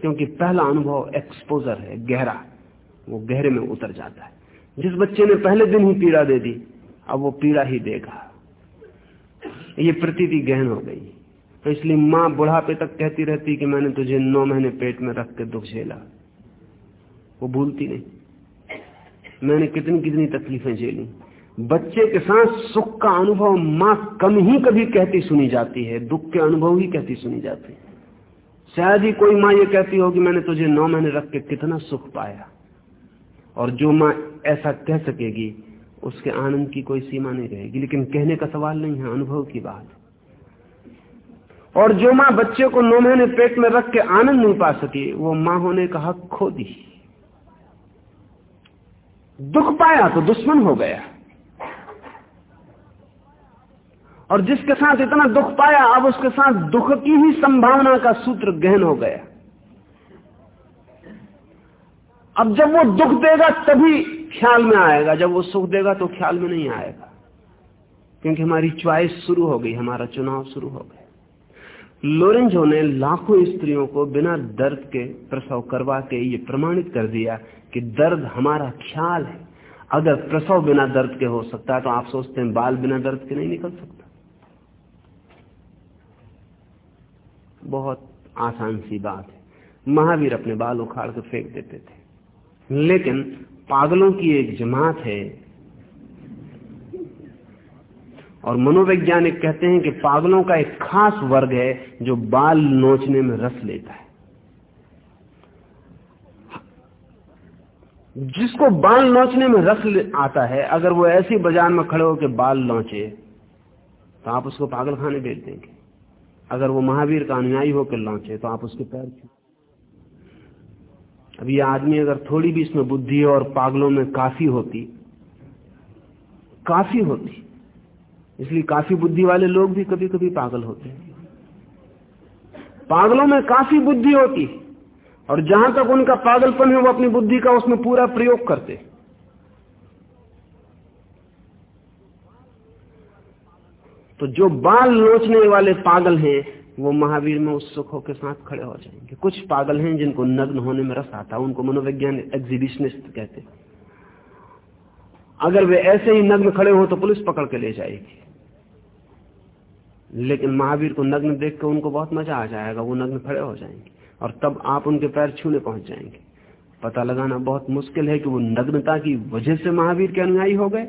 क्योंकि पहला अनुभव एक्सपोजर है, गहरा। वो गहरे में उतर जाता है। जिस बच्चे ने पहले दिन ही पीड़ा दे दी, अब वो पीड़ा ही देगा। ये प्रतीति गहन हो गई। तो इसलिए माँ बुढ़ापे तक कहती रहती कि मैंने तुझे नौ महीने पेट में रख के दुख झेला। वो भूलती नहीं। मैंने कितनी कितनी तकलीफें झेली। बच्चे के साथ सुख का अनुभव माँ कम ही कभी कहती सुनी जाती है, दुख के अनुभव ही कहती सुनी जाती है। शायद ही कोई माँ ये कहती हो कि मैंने तुझे नौ महीने रख के कितना सुख पाया। और जो माँ ऐसा कह सकेगी, उसके आनंद की कोई सीमा नहीं रहेगी। लेकिन कहने का सवाल नहीं है, अनुभव की बात। और जो माँ बच्चे को नौ महीने पेट में रख के आनंद नहीं पा सकी, वो माँ होने का हक खो दी। दुख पाया तो दुश्मन हो गया। और जिसके साथ इतना दुख पाया, अब उसके साथ दुख की ही संभावना का सूत्र गहन हो गया। अब जब वो दुख देगा, तभी ख्याल में आएगा। जब वो सुख देगा तो ख्याल में नहीं आएगा। क्योंकि हमारी च्वाइस शुरू हो गई, हमारा चुनाव शुरू हो गया। लोरेंजो ने लाखों स्त्रियों को बिना दर्द के प्रसव करवा के ये प्रमाणित कर दिया कि दर्द हमारा ख्याल है। अगर प्रसव बिना दर्द के हो सकता है तो आप सोचते हैं बाल बिना दर्द के नहीं निकल सकता। बहुत आसान सी बात है। महावीर अपने बाल उखाड़ के फेंक देते थे। लेकिन पागलों की एक जमात है और मनोवैज्ञानिक कहते हैं कि पागलों का एक खास वर्ग है जो बाल नोचने में रस लेता है। जिसको बाल नोचने में रस आता है, अगर वो ऐसी बाज़ार में खड़े होकर बाल नोचे तो आप उसको पागल खाने भेज देंगे। अगर वो महावीर का अनुयायी होकर लौचे तो आप उसके पैर छू। अब ये आदमी अगर थोड़ी भी इसमें बुद्धि और पागलों में काफ़ी होती काफ़ी होती इसलिए काफ़ी बुद्धि वाले लोग भी कभी कभी पागल होते हैं। पागलों में काफ़ी बुद्धि होती और जहाँ तक उनका पागलपन है, वो अपनी बुद्धि का उसमें पूरा प्रयोग करते तो जो बाल लोचने वाले पागल हैं, वो महावीर में उत्सुक के साथ खड़े हो जाएँगे। कुछ पागल हैं जिनको नग्न होने में रस आता है, उनको मनोविज्ञान एग्जीबिशनिस्ट कहते अगर वे ऐसे ही नग्न खड़े हो तो पुलिस पकड़ के ले जाएगी। लेकिन महावीर को नग्न देख कर उनको बहुत मज़ा आ जाएगा, वो नग्न खड़े हो जाएँगे और तब आप उनके पैर छूने पहुँच जाएँगे। पता लगाना बहुत मुश्किल है कि वो नग्नता की वजह से महावीर के अनुयायी हो गए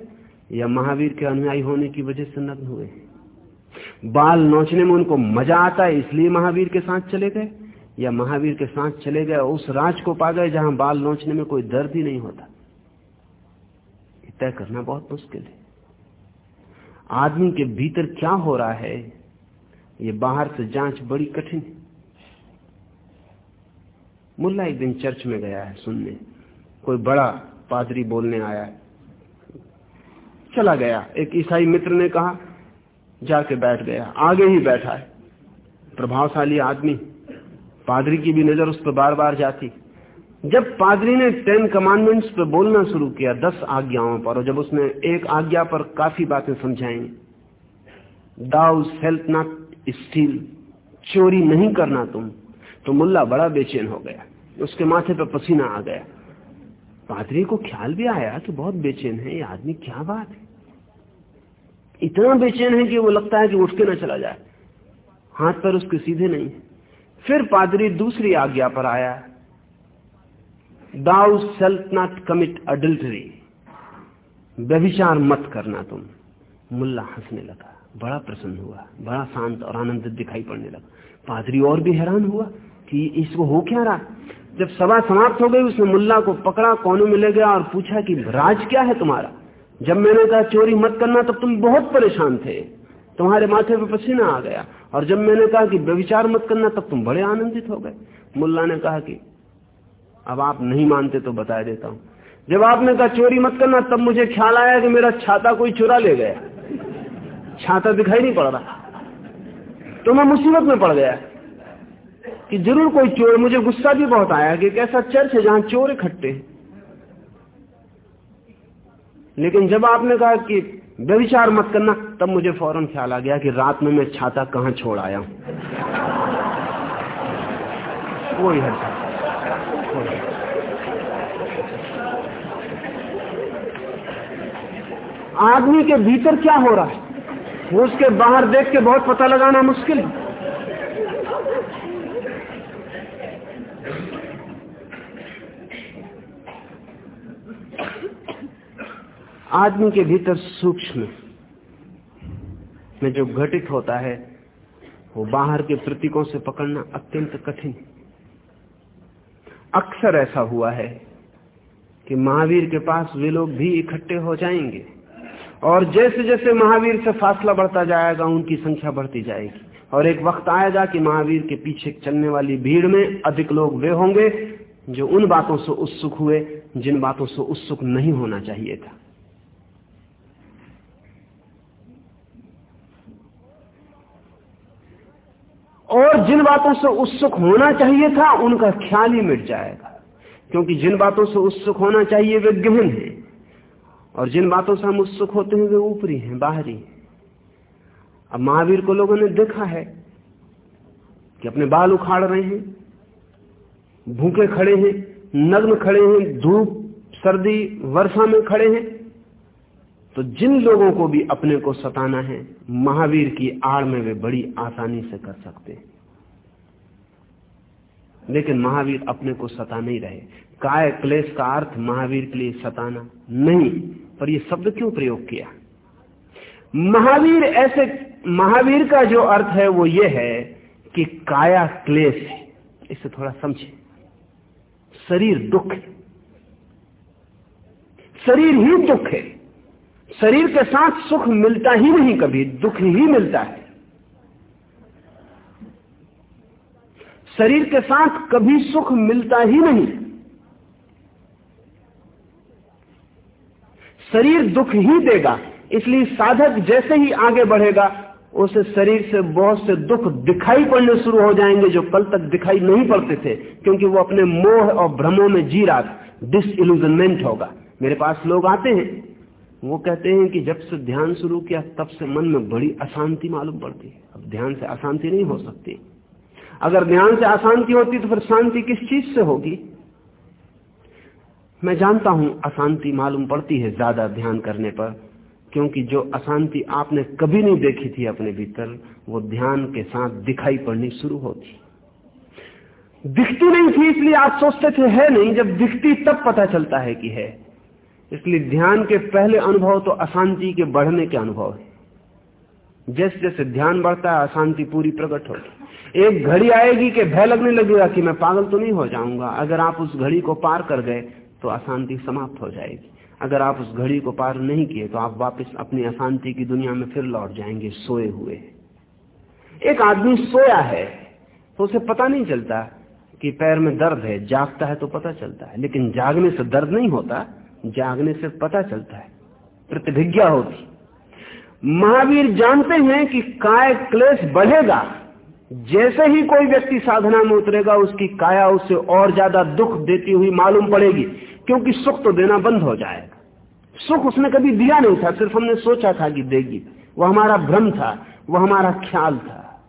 या महावीर के अनुयायी होने की वजह से नग्न हुए। बाल नोचने में उनको मज़ा आता है, इसलिए महावीर के साथ चले गए। या महावीर के साथ चले गए, उस राज को पा गए जहाँ बाल नोचने में कोई दर्द ही नहीं होता। तय करना बहुत मुश्किल है। आदमी के भीतर क्या हो रहा है ये बाहर से जाँच बड़ी कठिन है। मुल्ला एक दिन चर्च में गया है सुनने। कोई बड़ा पादरी बोलने आया है। चला गया। एक ईसाई मित्र ने कहा, जाके बैठ गया। आगे ही बैठा है। प्रभावशाली आदमी। पादरी की भी नज़र उस पर बार बार जाती। जब पादरी ने टेन कमांडमेंट्स पर बोलना शुरू किया, दस आज्ञाओं पर, और जब उसने एक आज्ञा पर काफ़ी बातें समझाई दाउ सेल्फ नॉट स्टील चोरी नहीं करना तुम तो मुल्ला बड़ा बेचैन हो गया। उसके माथे पर पसीना आ गया। पादरी को ख्याल भी आया कि बहुत बेचैन है, ये आदमी क्या बात है? इतना बेचैन है कि वो लगता है कि उठ के ना चला जाए। हाथ पर उसके सीधे नहीं। फिर पादरी दूसरी आज्ञा पर आया thou shalt not commit adultery. व्यभिचार मत करना तुम। मुल्ला हंसने लगा। बड़ा प्रसन्न हुआ, बड़ा शांत और आनंदित दिखाई पड़ने लगा। पादरी और भी हैरान हुआ कि इसको हो क्या रहा? जब सभा समाप्त हो गई, उसने मुल्ला को पकड़ा, कोने में ले गया और पूछा कि, राज क्या है तुम्हारा? जब मैंने कहा, चोरी मत करना, तब तुम बहुत परेशान थे। तुम्हारे माथे पर पसीना आ गया। और जब मैंने कहा कि, व्यविचार मत करना, तब तुम बड़े आनंदित हो गए। मुल्ला ने कहा कि, अब आप नहीं मानते तो बता देता हूँ। जब आपने कहा, चोरी मत करना, तब मुझे ख्याल आया कि मेरा छाता कोई चुरा ले गया। छाता दिखाई नहीं पड़ रहा। तो मैं मुसीबत में पड़ गया कि ज़रूर कोई चोर मुझे गुस्सा भी बहुत आया कि कैसा चर्च है जहाँ चोर इकट्ठे लेकिन जब आपने कहा कि व्यविचार मत करना, तब मुझे फ़ौरन ख्याल आ गया कि रात में मैं छाता कहाँ छोड़ आया हूँ। कोई हर आदमी के भीतर क्या हो रहा है? उसके बाहर देख के बहुत पता लगाना मुश्किल है। आदमी के भीतर सूक्ष्म में जो घटित होता है, वो बाहर के प्रतीकों से पकड़ना अत्यंत कठिन। अक्सर ऐसा हुआ है कि महावीर के पास वे लोग भी इकट्ठे हो जाएँगे। और जैसे जैसे महावीर से फासला बढ़ता जाएगा, उनकी संख्या बढ़ती जाएगी। और एक वक्त आएगा कि महावीर के पीछे चलने वाली भीड़ में अधिक लोग वे होंगे जो उन बातों से उत्सुक हुए, जिन बातों से उत्सुक नहीं होना चाहिए था। और जिन बातों से उत्सुक होना चाहिए था, उनका ख्याल ही मिट जाएगा। क्योंकि जिन बातों से उत्सुक होना चाहिए, वे गहन है। और जिन बातों से हम उत्सुक होते हैं, वे ऊपरी हैं, बाहरी हैं। अब महावीर को लोगों ने देखा है कि अपने बाल उखाड़ रहे हैं, भूखे खड़े हैं, नग्न खड़े हैं, धूप, सर्दी, वर्षा में खड़े हैं। तो जिन लोगों को भी अपने को सताना है, महावीर की आड़ में वे बड़ी आसानी से कर सकते हैं। लेकिन महावीर अपने को सता नहीं रहे। काय क्लेश का अर्थ महावीर के लिए सताना? नहीं। पर यह शब्द क्यों प्रयोग किया? महावीर ऐसे, महावीर का जो अर्थ है वो ये है कि काया क्लेश इसे थोड़ा समझे। शरीर दुख है। शरीर ही दुख है। शरीर के साथ सुख मिलता ही नहीं कभी, दुख ही मिलता है। शरीर के साथ कभी सुख मिलता ही नहीं। शरीर दुख ही देगा, इसलिए साधक जैसे ही आगे बढ़ेगा, उसे शरीर से बहुत से दुख दिखाई पड़ने शुरू हो जाएँगे जो कल तक दिखाई नहीं पड़ते थे, क्योंकि वो अपने मोह और भ्रमों में जी रहा था डिसइल्यूजनमेंट होगा। मेरे पास लोग आते हैं, वो कहते हैं कि जब से ध्यान शुरू किया, तब से मन में बड़ी अशांति मालूम पड़ती है। अब ध्यान से अशांति नहीं हो सकती। अगर ध्यान से अशांति होती तो फिर शांति किस चीज़ से होगी? मैं जानता हूँ अशांति मालूम पड़ती है ज़्यादा ध्यान करने पर, क्योंकि जो अशांति आपने कभी नहीं देखी थी अपने भीतर, वो ध्यान के साथ दिखाई पड़नी शुरू होती। दिखती नहीं थी, इसलिए आप सोचते थे, है नहीं, जब दिखती तब पता चलता है कि है। इसलिए ध्यान के पहले अनुभव तो अशांति के बढ़ने के अनुभव है। जैसे जैसे ध्यान बढ़ता है, अशांति पूरी प्रकट होगी एक घड़ी आएगी कि भय लगने लगेगा कि मैं पागल तो नहीं हो जाऊँगा। अगर आप उस घड़ी को पार कर गए तो अशांति समाप्त हो जाएगी। अगर आप उस घड़ी को पार नहीं किए तो आप वापस अपनी अशांति की दुनिया में फिर लौट जाएँगे, सोए हुए। एक आदमी सोया है तो उसे पता नहीं चलता कि पैर में दर्द है, जागता है तो पता चलता है। लेकिन जागने से दर्द नहीं होता, जागने से पता चलता है। प्रतिभिज्ञा होती। महावीर जानते हैं कि काय क्लेश बढ़ेगा। जैसे ही कोई व्यक्ति साधना में उतरेगा, उसकी काया उसे और ज़्यादा दुख देती हुई मालूम पड़ेगी। क्योंकि सुख तो देना बंद हो जाएगा। सुख उसने कभी दिया नहीं था, सिर्फ़ हमने सोचा था कि देगी। वो हमारा भ्रम था, वो हमारा ख्याल था।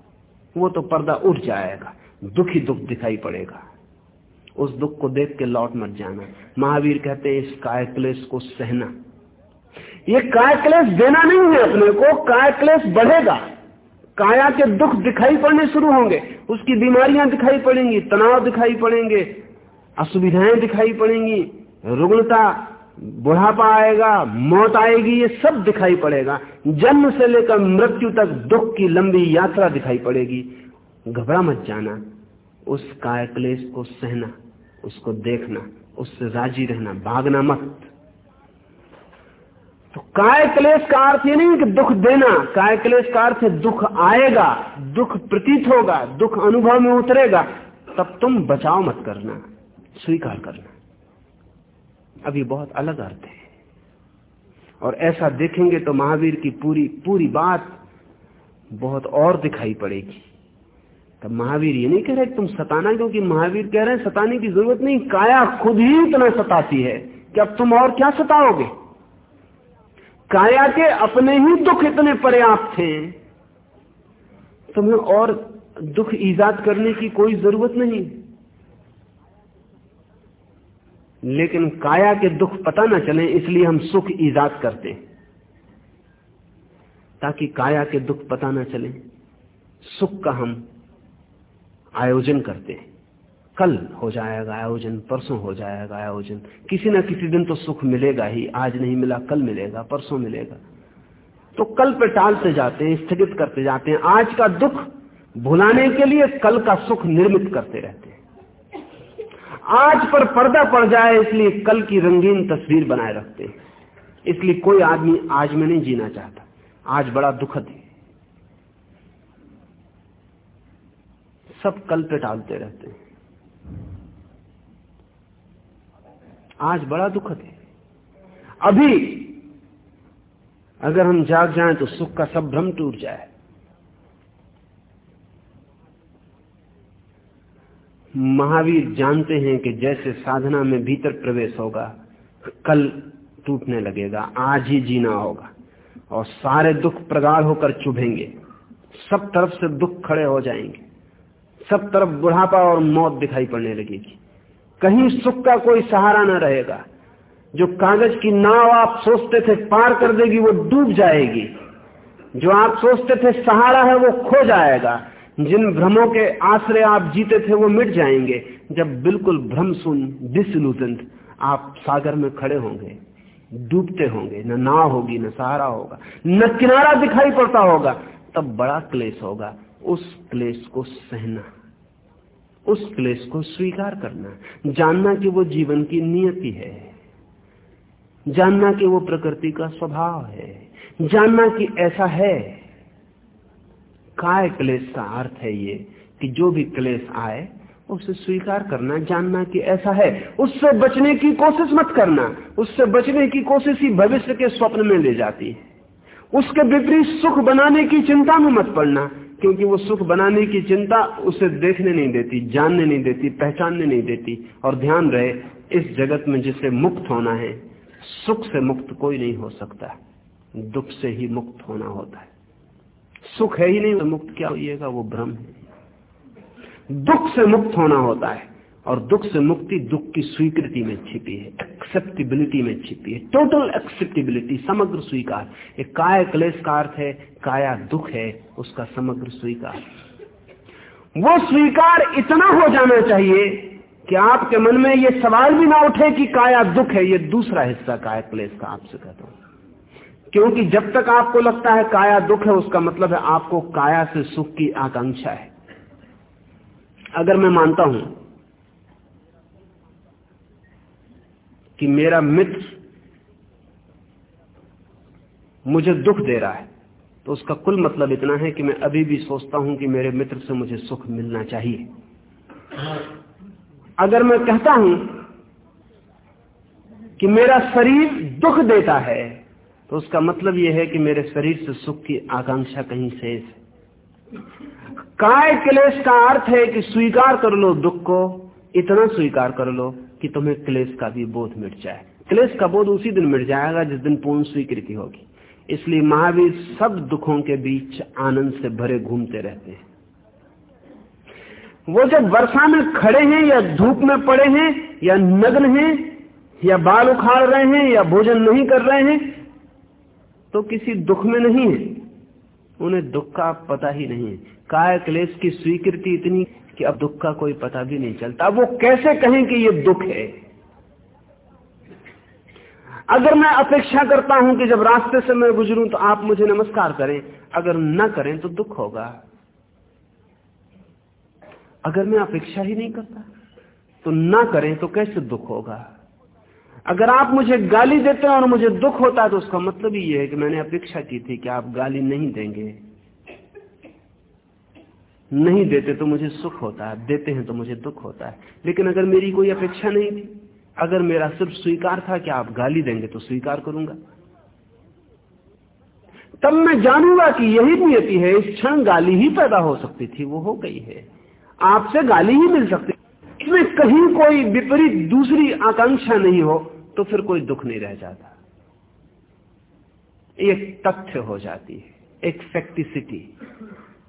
वो तो पर्दा उठ जाएगा, दुख दुख दिखाई पड़ेगा। उस दुख को देख के लौट मत जाना। महावीर कहते हैं, इस काय क्लेश को सहना। ये काय क्लेश देना नहीं है अपने को, काय क्लेश बढ़ेगा। काया के दुख दिखाई पड़ने शुरू होंगे, उसकी बीमारियाँ दिखाई पड़ेंगी, तनाव दिखाई पड़ेंगे, असुविधाएँ दिखाई पड़ेंगी रुग्णता बुढ़ापा आएगा, मौत आएगी, ये सब दिखाई पड़ेगा। जन्म से लेकर मृत्यु तक दुख की लंबी यात्रा दिखाई पड़ेगी। घबरा मत जाना। उस काय क्लेश को सहना, उसको देखना, उससे राज़ी रहना, भागना मत। तो काय क्लेश का अर्थ ये नहीं कि दुख देना। काय क्लेश का अर्थ दुख आएगा, दुख प्रतीत होगा, दुख अनुभव में उतरेगा। तब तुम बचाव मत करना, स्वीकार करना। अभी बहुत अलग अर्थ है। और ऐसा देखेंगे तो महावीर की पूरी पूरी बात बहुत और दिखाई पड़ेगी। तब महावीर ये नहीं कह रहे तुम सताना क्योंकि महावीर कह रहे हैं, सताने की ज़रूरत नहीं, काया खुद ही इतना सताती है कि अब तुम और क्या सताओगे? काया के अपने ही दुख इतने पर्याप्त थे तुम्हें और दुख ईजाद करने की कोई ज़रूरत नहीं। लेकिन काया के दुख पता ना चले, इसलिए हम सुख ईजाद करते ताकि काया के दुख पता ना चले, सुख का हम आयोजन करते कल हो जाएगा आयोजन, परसों हो जाएगा आयोजन। किसी ना किसी दिन तो सुख मिलेगा ही, आज नहीं मिला, कल मिलेगा, परसों मिलेगा। तो कल पे टालते जाते हैं, स्थगित करते जाते हैं। आज का दुख भुलाने के लिए कल का सुख निर्मित करते रहते हैं। आज पर पर्दा पड़ जाए, इसलिए कल की रंगीन तस्वीर बनाए रखते हैं। इसलिए कोई आदमी आज में नहीं जीना चाहता। आज बड़ा दुखद है। सब कल पे टालते रहते हैं। आज बड़ा दुखद है। अभी अगर हम जाग जाएँ तो सुख का सब भ्रम टूट जाए। महावीर जानते हैं कि जैसे साधना में भीतर प्रवेश होगा, कल टूटने लगेगा, आज ही जीना होगा, और सारे दुख प्रगाढ़ होकर चुभेंगे। सब तरफ़ से दुख खड़े हो जाएँगे। सब तरफ़ बुढ़ापा और मौत दिखाई पड़ने लगेगी। कहीं सुख का कोई सहारा न रहेगा। जो कागज़ की नाव आप सोचते थे पार कर देगी, वो डूब जाएगी। जो आप सोचते थे सहारा है, वो खो जाएगा। जिन भ्रमों के आश्रय आप जीते थे वो मिट जाएँगे। जब बिल्कुल भ्रम सुन डिसलूजेंट आप सागर में खड़े होंगे, डूबते होंगे, न नाव होगी, न सहारा होगा, न किनारा दिखाई पड़ता होगा, तब बड़ा क्लेश होगा। उस क्लेश को सहना, उस क्लेश को स्वीकार करना, जानना कि वो जीवन की नियति है, जानना कि वो प्रकृति का स्वभाव है, जानना कि ऐसा है। काय क्लेश का अर्थ है ये? कि जो भी क्लेश आए, उसे स्वीकार करना, जानना कि ऐसा है। उससे बचने की कोशिश मत करना। उससे बचने की कोशिश ही भविष्य के स्वप्न में ले जाती है। उसके विपरीत सुख बनाने की चिंता में मत पड़ना, क्योंकि वो सुख बनाने की चिंता उसे देखने नहीं देती, जानने नहीं देती, पहचानने नहीं देती। और ध्यान रहे, इस जगत में जिसे मुक्त होना है, सुख से मुक्त कोई नहीं हो सकता। दुख से ही मुक्त होना होता है। सुख है ही नहीं तो मुक्त क्या होइएगा? वो भ्रम है। दुख से मुक्त होना होता है, और दुख से मुक्ति दुख की स्वीकृति में छिपी है एक्सेप्टेबिलिटी में छिपी है टोटल एक्सेप्टेबिलिटी समग्र स्वीकार। एक काय क्लेश का अर्थ है, काया दुख है, उसका समग्र स्वीकार। वो स्वीकार इतना हो जाना चाहिए कि आपके मन में ये सवाल भी ना उठे कि काया दुख है, ये दूसरा हिस्सा, काय क्लेश का आपसे कहता हूँ। क्योंकि जब तक आपको लगता है काया दुख है, उसका मतलब है आपको काया से सुख की आकांक्षा है। अगर मैं मानता हूँ कि मेरा मित्र मुझे दुख दे रहा है तो उसका कुल मतलब इतना है कि मैं अभी भी सोचता हूँ कि मेरे मित्र से मुझे सुख मिलना चाहिए। अगर मैं कहता हूँ कि मेरा शरीर दुख देता है तो उसका मतलब यह है कि मेरे शरीर से सुख की आकांक्षा कहीं शेष है। काय क्लेश का अर्थ है कि स्वीकार कर लो दुख को, इतना स्वीकार कर लो कि तुम्हें क्लेश का भी बोध मिट जाए। क्लेश का बोध उसी दिन मिट जाएगा जिस दिन पूर्ण स्वीकृति होगी। इसलिए महावीर सब दुखों के बीच आनंद से भरे घूमते रहते हैं। वो जब वर्षा में खड़े हैं या धूप में पड़े हैं या नग्न हैं या बाल उखाड़ रहे हैं या भोजन नहीं कर रहे हैं तो किसी दुख में नहीं है। उन्हें दुख का पता ही नहीं है। काय क्लेश की स्वीकृति इतनी कि अब दुख का कोई पता भी नहीं चलता। वो कैसे कहें कि ये दुख है? अगर मैं अपेक्षा करता हूँ कि जब रास्ते से मैं गुजरूं तो आप मुझे नमस्कार करें। अगर न करें तो दुख होगा। अगर मैं अपेक्षा ही नहीं करता तो ना करें तो कैसे दुख होगा? अगर आप मुझे गाली देते हैं और मुझे दुख होता है तो उसका मतलब ही यह है कि मैंने अपेक्षा की थी कि आप गाली नहीं देंगे। नहीं देते तो मुझे सुख होता है, देते हैं तो मुझे दुख होता है। लेकिन अगर मेरी कोई अपेक्षा नहीं थी, अगर मेरा सिर्फ़ स्वीकार था कि आप गाली देंगे तो स्वीकार करूँगा। तब मैं जानूँगा कि यही नियति है, इस क्षण गाली ही पैदा हो सकती थी, वो हो गई है। आपसे गाली ही मिल सकती इसमें कहीं कोई विपरीत दूसरी आकांक्षा नहीं हो। तो फिर कोई दुख नहीं रह जाता। एक तथ्य हो जाती है, एक फैक्टिसिटी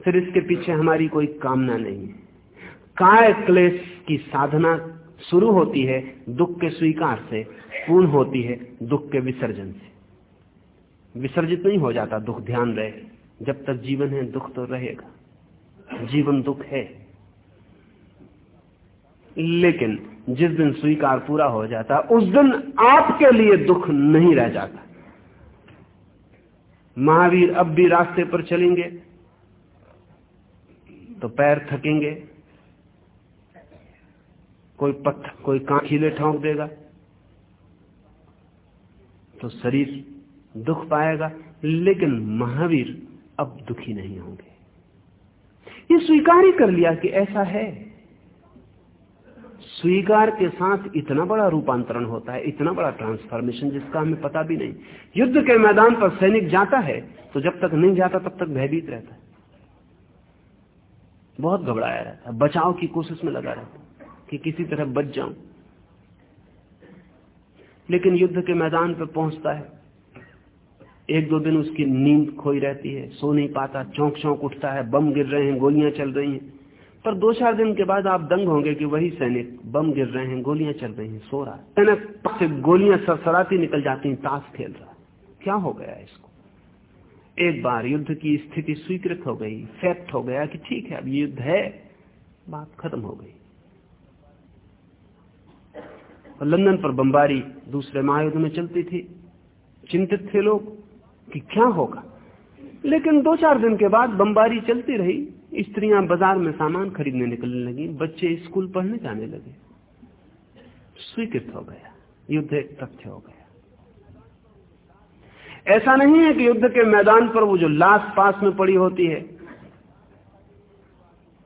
फिर इसके पीछे हमारी कोई कामना नहीं काय क्लेश की साधना शुरू होती है, दुख के स्वीकार से, पूर्ण होती है, दुख के विसर्जन से। विसर्जित नहीं हो जाता, दुख ध्यान रहे। जब तक जीवन है, दुख तो रहेगा। जीवन दुख है। लेकिन जिस दिन स्वीकार पूरा हो जाता, उस दिन आपके लिए दुख नहीं रह जाता। महावीर अब भी रास्ते पर चलेंगे तो पैर थकेंगे। कोई पत्थर कोई कांखीले ठोंक देगा तो शरीर दुख पाएगा, लेकिन महावीर अब दुखी नहीं होंगे। ये स्वीकार ही कर लिया कि ऐसा है। स्वीकार के साथ इतना बड़ा रूपांतरण होता है, इतना बड़ा ट्रांसफॉर्मेशन जिसका हमें पता भी नहीं। युद्ध के मैदान पर सैनिक जाता है तो जब तक नहीं जाता तब तक भयभीत रहता है। बहुत घबराया रहता है, बचाव की कोशिश में लगा रहता कि किसी तरह बच जाऊँ। लेकिन युद्ध के मैदान पर पहुँचता है। एक दो दिन उसकी नींद खोई रहती है, सो नहीं पाता चौंक चौंक उठता है, बम गिर रहे हैं, गोलियाँ चल रही हैं। पर दो चार दिन के बाद आप दंग होंगे कि वही सैनिक बम गिर रहे हैं, गोलियाँ चल रही हैं, सो रहा है। सैनिक से गोलियाँ सरसराती निकल जाती हैं, ताश खेल रहा क्या हो गया इसको? एक बार युद्ध की स्थिति स्वीकृत हो गई, फैक्ट हो गया कि ठीक है, अब युद्ध है, बात खत्म हो गई। और लंदन पर बमबारी दूसरे महायुद्ध में चलती थी। चिंतित थे लोग कि क्या होगा। लेकिन दो चार दिन के बाद बमबारी चलती रही। स्त्रियाँ बाज़ार में सामान खरीदने निकलने लगी, बच्चे स्कूल पढ़ने जाने लगे। स्वीकृत हो गया, युद्ध एक तथ्य हो गया। ऐसा नहीं है कि युद्ध के मैदान पर वो जो लाश पास में पड़ी होती है,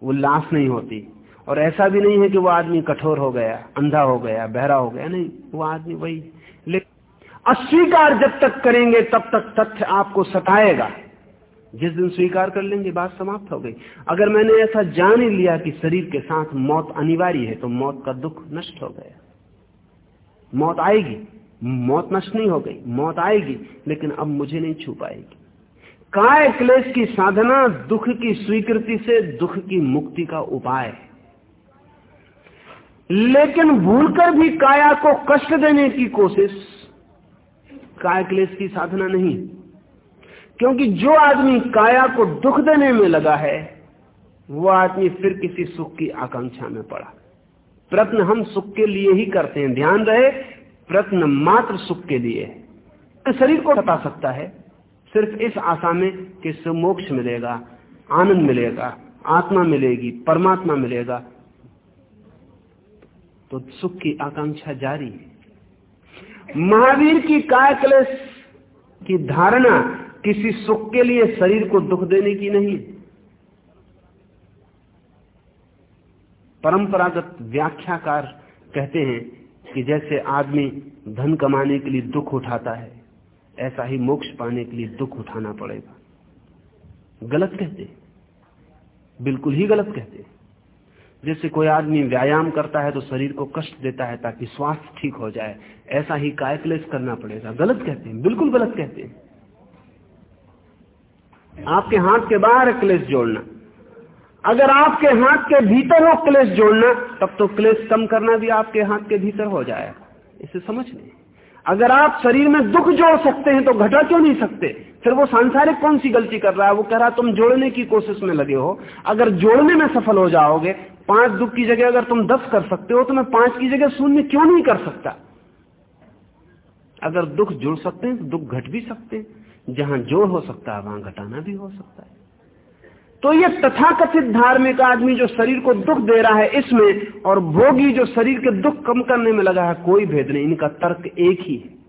वो लाश नहीं होती। और ऐसा भी नहीं है कि वो आदमी कठोर हो गया, अंधा हो गया, बहरा हो गया, नहीं, वो आदमी वही। लेकिन अस्वीकार जब तक करेंगे, तब तक तथ्य आपको सताएगा। जिस दिन स्वीकार कर लेंगे, बात समाप्त हो गई। अगर मैंने ऐसा जान ही लिया कि शरीर के साथ मौत अनिवार्य है तो मौत का दुख नष्ट हो गया। मौत आएगी, मौत नष्ट नहीं हो गई, मौत आएगी, लेकिन अब मुझे नहीं छू पाएगी। काय क्लेश की साधना, दुख की स्वीकृति से दुख की मुक्ति का उपाय है। लेकिन भूलकर भी काया को कष्ट देने की कोशिश, काय क्लेश की साधना नहीं क्योंकि जो आदमी काया को दुख देने में लगा है, वो आदमी फिर किसी सुख की आकांक्षा में पड़ा। प्रत्न हम सुख के लिए ही करते हैं, ध्यान रहे प्रश्न मात्र सुख के लिए है। शरीर को बता सकता है, सिर्फ़ इस आशा में कि मोक्ष मिलेगा, आनंद मिलेगा, आत्मा मिलेगी, परमात्मा मिलेगा। तो सुख की आकांक्षा जारी है। महावीर की काय क्लेश की धारणा किसी सुख के लिए शरीर को दुख देने की नहीं। परंपरागत व्याख्याकार कहते हैं कि जैसे आदमी धन कमाने के लिए दुख उठाता है, ऐसा ही मोक्ष पाने के लिए दुख उठाना पड़ेगा। गलत कहते बिल्कुल ही गलत कहते जैसे कोई आदमी व्यायाम करता है तो शरीर को कष्ट देता है ताकि स्वास्थ्य ठीक हो जाए, ऐसा ही कायक्लेश करना पड़ेगा। गलत कहते हैं, बिल्कुल गलत कहते हैं। आपके हाथ के बाहर क्लेश जोड़ना। अगर आपके हाथ के भीतर हो क्लेश जोड़ना, तब तो क्लेश कम करना भी आपके हाथ के भीतर हो जाएगा। इसे समझ लें अगर आप शरीर में दुख जोड़ सकते हैं तो घटा क्यों नहीं सकते? फिर वो सांसारिक कौन सी गलती कर रहा है? वो कह रहा, तुम जोड़ने की कोशिश में लगे हो। अगर जोड़ने में सफल हो जाओगे, पाँच दुख की जगह अगर तुम दस कर सकते हो तो मैं पाँच की जगह शून्य क्यों नहीं कर सकता? अगर दुख जुड़ सकते हैं तो दुख घट भी सकते हैं। जहाँ जोड़ हो सकता है, वहाँ घटाना भी हो सकता है। तो ये तथाकथित धार्मिक आदमी जो शरीर को दुख दे रहा है इसमें, और भोगी जो शरीर के दुख कम करने में लगा है, कोई भेद नहीं। इनका तर्क एक ही है।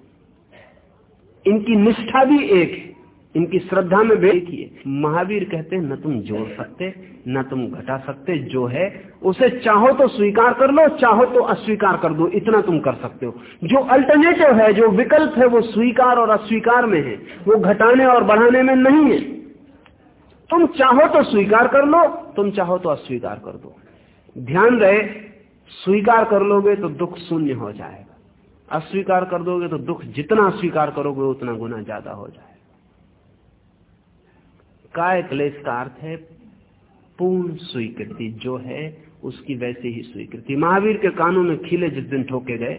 इनकी निष्ठा भी एक है। इनकी श्रद्धा में भेद किए। महावीर कहते हैं न तुम जोड़ सकते, न तुम घटा सकते, जो है, उसे चाहो तो स्वीकार कर लो, चाहो तो अस्वीकार कर दो, इतना तुम कर सकते हो। जो अल्टरनेटिव है, जो विकल्प है, वो स्वीकार और अस्वीकार में है। वो घटाने और बढ़ाने में नहीं है। तुम चाहो तो स्वीकार कर लो, तुम चाहो तो अस्वीकार कर दो। ध्यान रहे, स्वीकार कर लोगे तो दुख शून्य हो जाएगा। अस्वीकार कर दोगे तो दुख जितना स्वीकार करोगे, उतना गुना ज़्यादा हो जाएगा। काय क्लेश का अर्थ है पूर्ण स्वीकृति, जो है उसकी वैसे ही स्वीकृति। महावीर के कानों में खिले जिस दिन ठोके गए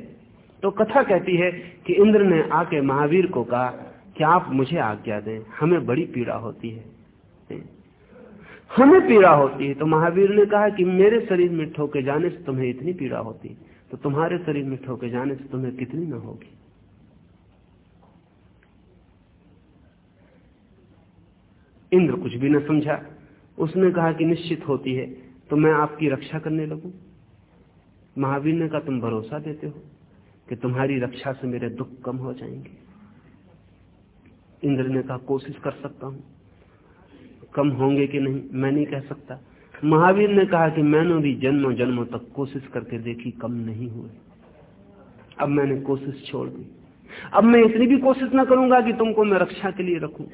तो कथा कहती है कि इंद्र ने आके महावीर को कहा कि आप मुझे आज्ञा दें, हमें बड़ी पीड़ा होती है। हमें पीड़ा होती है तो महावीर ने कहा कि मेरे शरीर में ठोके जाने से तुम्हें इतनी पीड़ा होती तो तुम्हारे शरीर में ठोके जाने से तुम्हें कितनी ना होगी। इंद्र कुछ भी न समझा। उसने कहा कि निश्चित होती है तो मैं आपकी रक्षा करने लगू। महावीर ने कहा, तुम भरोसा देते हो कि तुम्हारी रक्षा से मेरे दुख कम हो जाएँगे। इंद्र ने कहा, कोशिश कर सकता हूँ। कम होंगे कि नहीं, मैं नहीं कह सकता। महावीर ने कहा कि मैंने भी जन्मों जन्मों तक कोशिश करके देखी, कम नहीं हुए। अब मैंने कोशिश छोड़ दी। अब मैं इतनी भी कोशिश ना करूँगा कि तुमको मैं रक्षा के लिए रखूँ।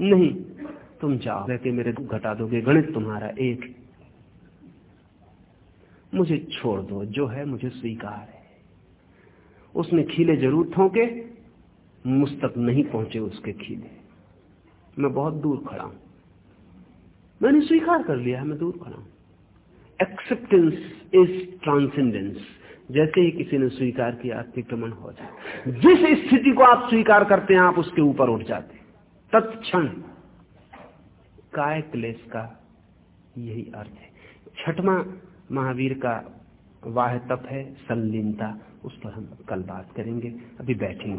नहीं। तुम जाओ रहते मेरे दुख घटा दोगे, गणित तुम्हारा एक मुझे छोड़ दो, जो है मुझे स्वीकार है। उसने खीले ज़रूर ठोंके मुझ तक नहीं पहुँचे उसके खीले। मैं बहुत दूर खड़ा हूँ। मैंने स्वीकार कर लिया है, मैं दूर खड़ा हूँ। एक्सेप्टेंस इज़ ट्रांसेंडेंस जैसे ही किसी ने स्वीकार किया, अतिक्रमण हो जाए जिस स्थिति को आप स्वीकार करते हैं, आप उसके ऊपर उठ जाते तत्क्षण। काय क्लेश का? यही अर्थ है। छठवा महावीर का वाह तप है, संलीनता, उस पर हम कल बात करेंगे, अभी बैठेंगे।